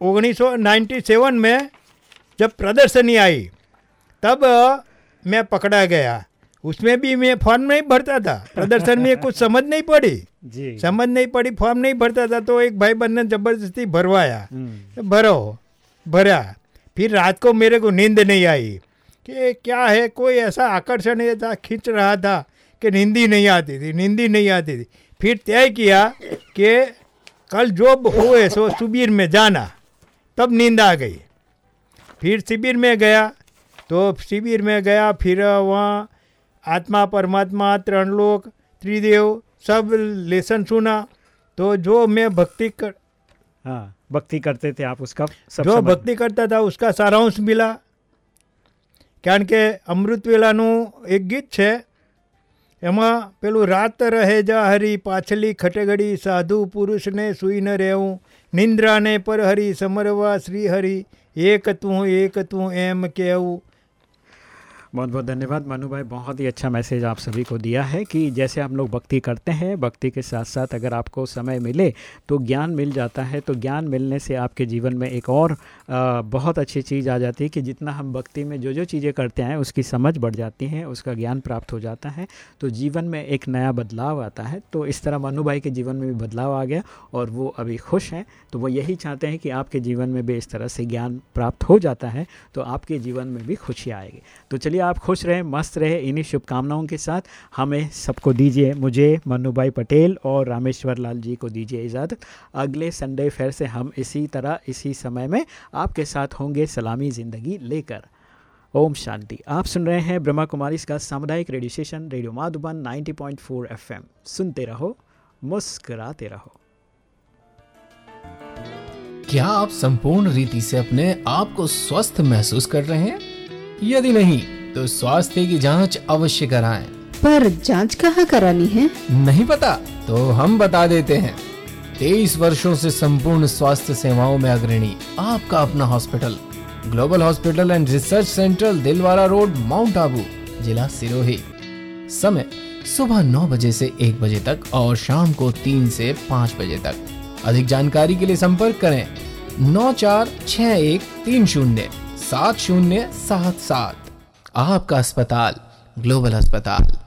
उन्नीस सौ नाइन्टी सेवन में जब प्रदर्शनी आई तब मैं पकड़ा गया उसमें भी मैं फॉर्म नहीं भरता था। प्रदर्शन में कुछ समझ नहीं पड़ी। जी। समझ नहीं पड़ी फॉर्म नहीं भरता था तो एक भाई बहन ने ज़बरदस्ती भरवाया। तो भरो भरा। फिर रात को मेरे को नींद नहीं आई कि क्या है कोई ऐसा आकर्षण ये था खींच रहा था कि नींद ही नहीं आती थी नींद ही नहीं आती थी। फिर तय किया कि कल जो हुए सो शिविर में जाना। तब नींद आ गई। फिर शिविर में गया तो शिविर में गया फिर वहाँ आत्मा परमात्मा त्रणलोक त्रिदेव सब लेसन सुना तो जो मैं भक्ति कर हाँ भक्ति करते थे आप उसका सब जो समझ- ભક્તિ કરતા હતા ઉસકા સારાંશ મિલા કારણ કે અમૃત વેલાનું એક ગીત છે એમાં પેલું રાત રહે જા હરી પાછલી ખટગડી સાધુ પુરુષને સૂઈ ન રહેવું નિંદ્રાને પર હરી સમરવા શ્રી હરી એક તું એક તું એમ કહેવું बहुत बहुत धन्यवाद। मनु भाई बहुत ही अच्छा मैसेज आप सभी को दिया है कि जैसे हम लोग भक्ति करते हैं भक्ति के साथ साथ अगर आपको समय मिले तो ज्ञान मिल जाता है। तो ज्ञान मिलने से आपके जीवन में एक और आ, बहुत अच्छी चीज़ आ जाती है कि जितना हम भक्ति में जो जो चीज़ें करते हैं उसकी समझ बढ़ जाती है उसका ज्ञान प्राप्त हो जाता है। तो जीवन में एक नया बदलाव आता है। तो इस तरह मनु भाई के जीवन में भी बदलाव आ गया और वो अभी खुश हैं। तो वो यही चाहते हैं कि आपके जीवन में भी इस तरह से ज्ञान प्राप्त हो जाता है तो आपके जीवन में भी खुशी आएगी। तो चलिए आप खुश रहें, मस्त रहे, इन्हीं शुभकामनाओं के साथ हमें सबको दीजिए मुझे मनु भाई पटेल और रामेश्वर लाल जी को दीजिए इजाज़त। अगले संडे फिर से हम इसी तरह, इसी समय में आपके साथ होंगे सलामी ज़िंदगी लेकर। ओम शांति। आप सुन रहे हैं ब्रह्मा कुमारी का सामुदायिक radio station, radio Madhuban 90.4 FM. सुनते रहो, मुस्कराते रहो। क्या आप संपूर्ण रीति से अपने आप को स्वस्थ महसूस कर रहे हैं? यदि नहीं तो स्वास्थ्य की जाँच अवश्य कराएँ। पर जाँच कहाँ करानी है? नहीं पता तो हम बता देते हैं। तेईस वर्षों से संपूर्ण स्वास्थ्य सेवाओं में अग्रणी आपका अपना hospital. Global hospital and research centre Dilwara road Mount Abu जिला सिरोही। समय सुबह नौ बजे से एक बजे तक और शाम को तीन से पाँच बजे तक। अधिक जानकारी के लिए संपर्क करें नौ चार छ एक तीन शून्य सात शून्य सात सात। आपका अस्पताल ग्लोबल अस्पताल।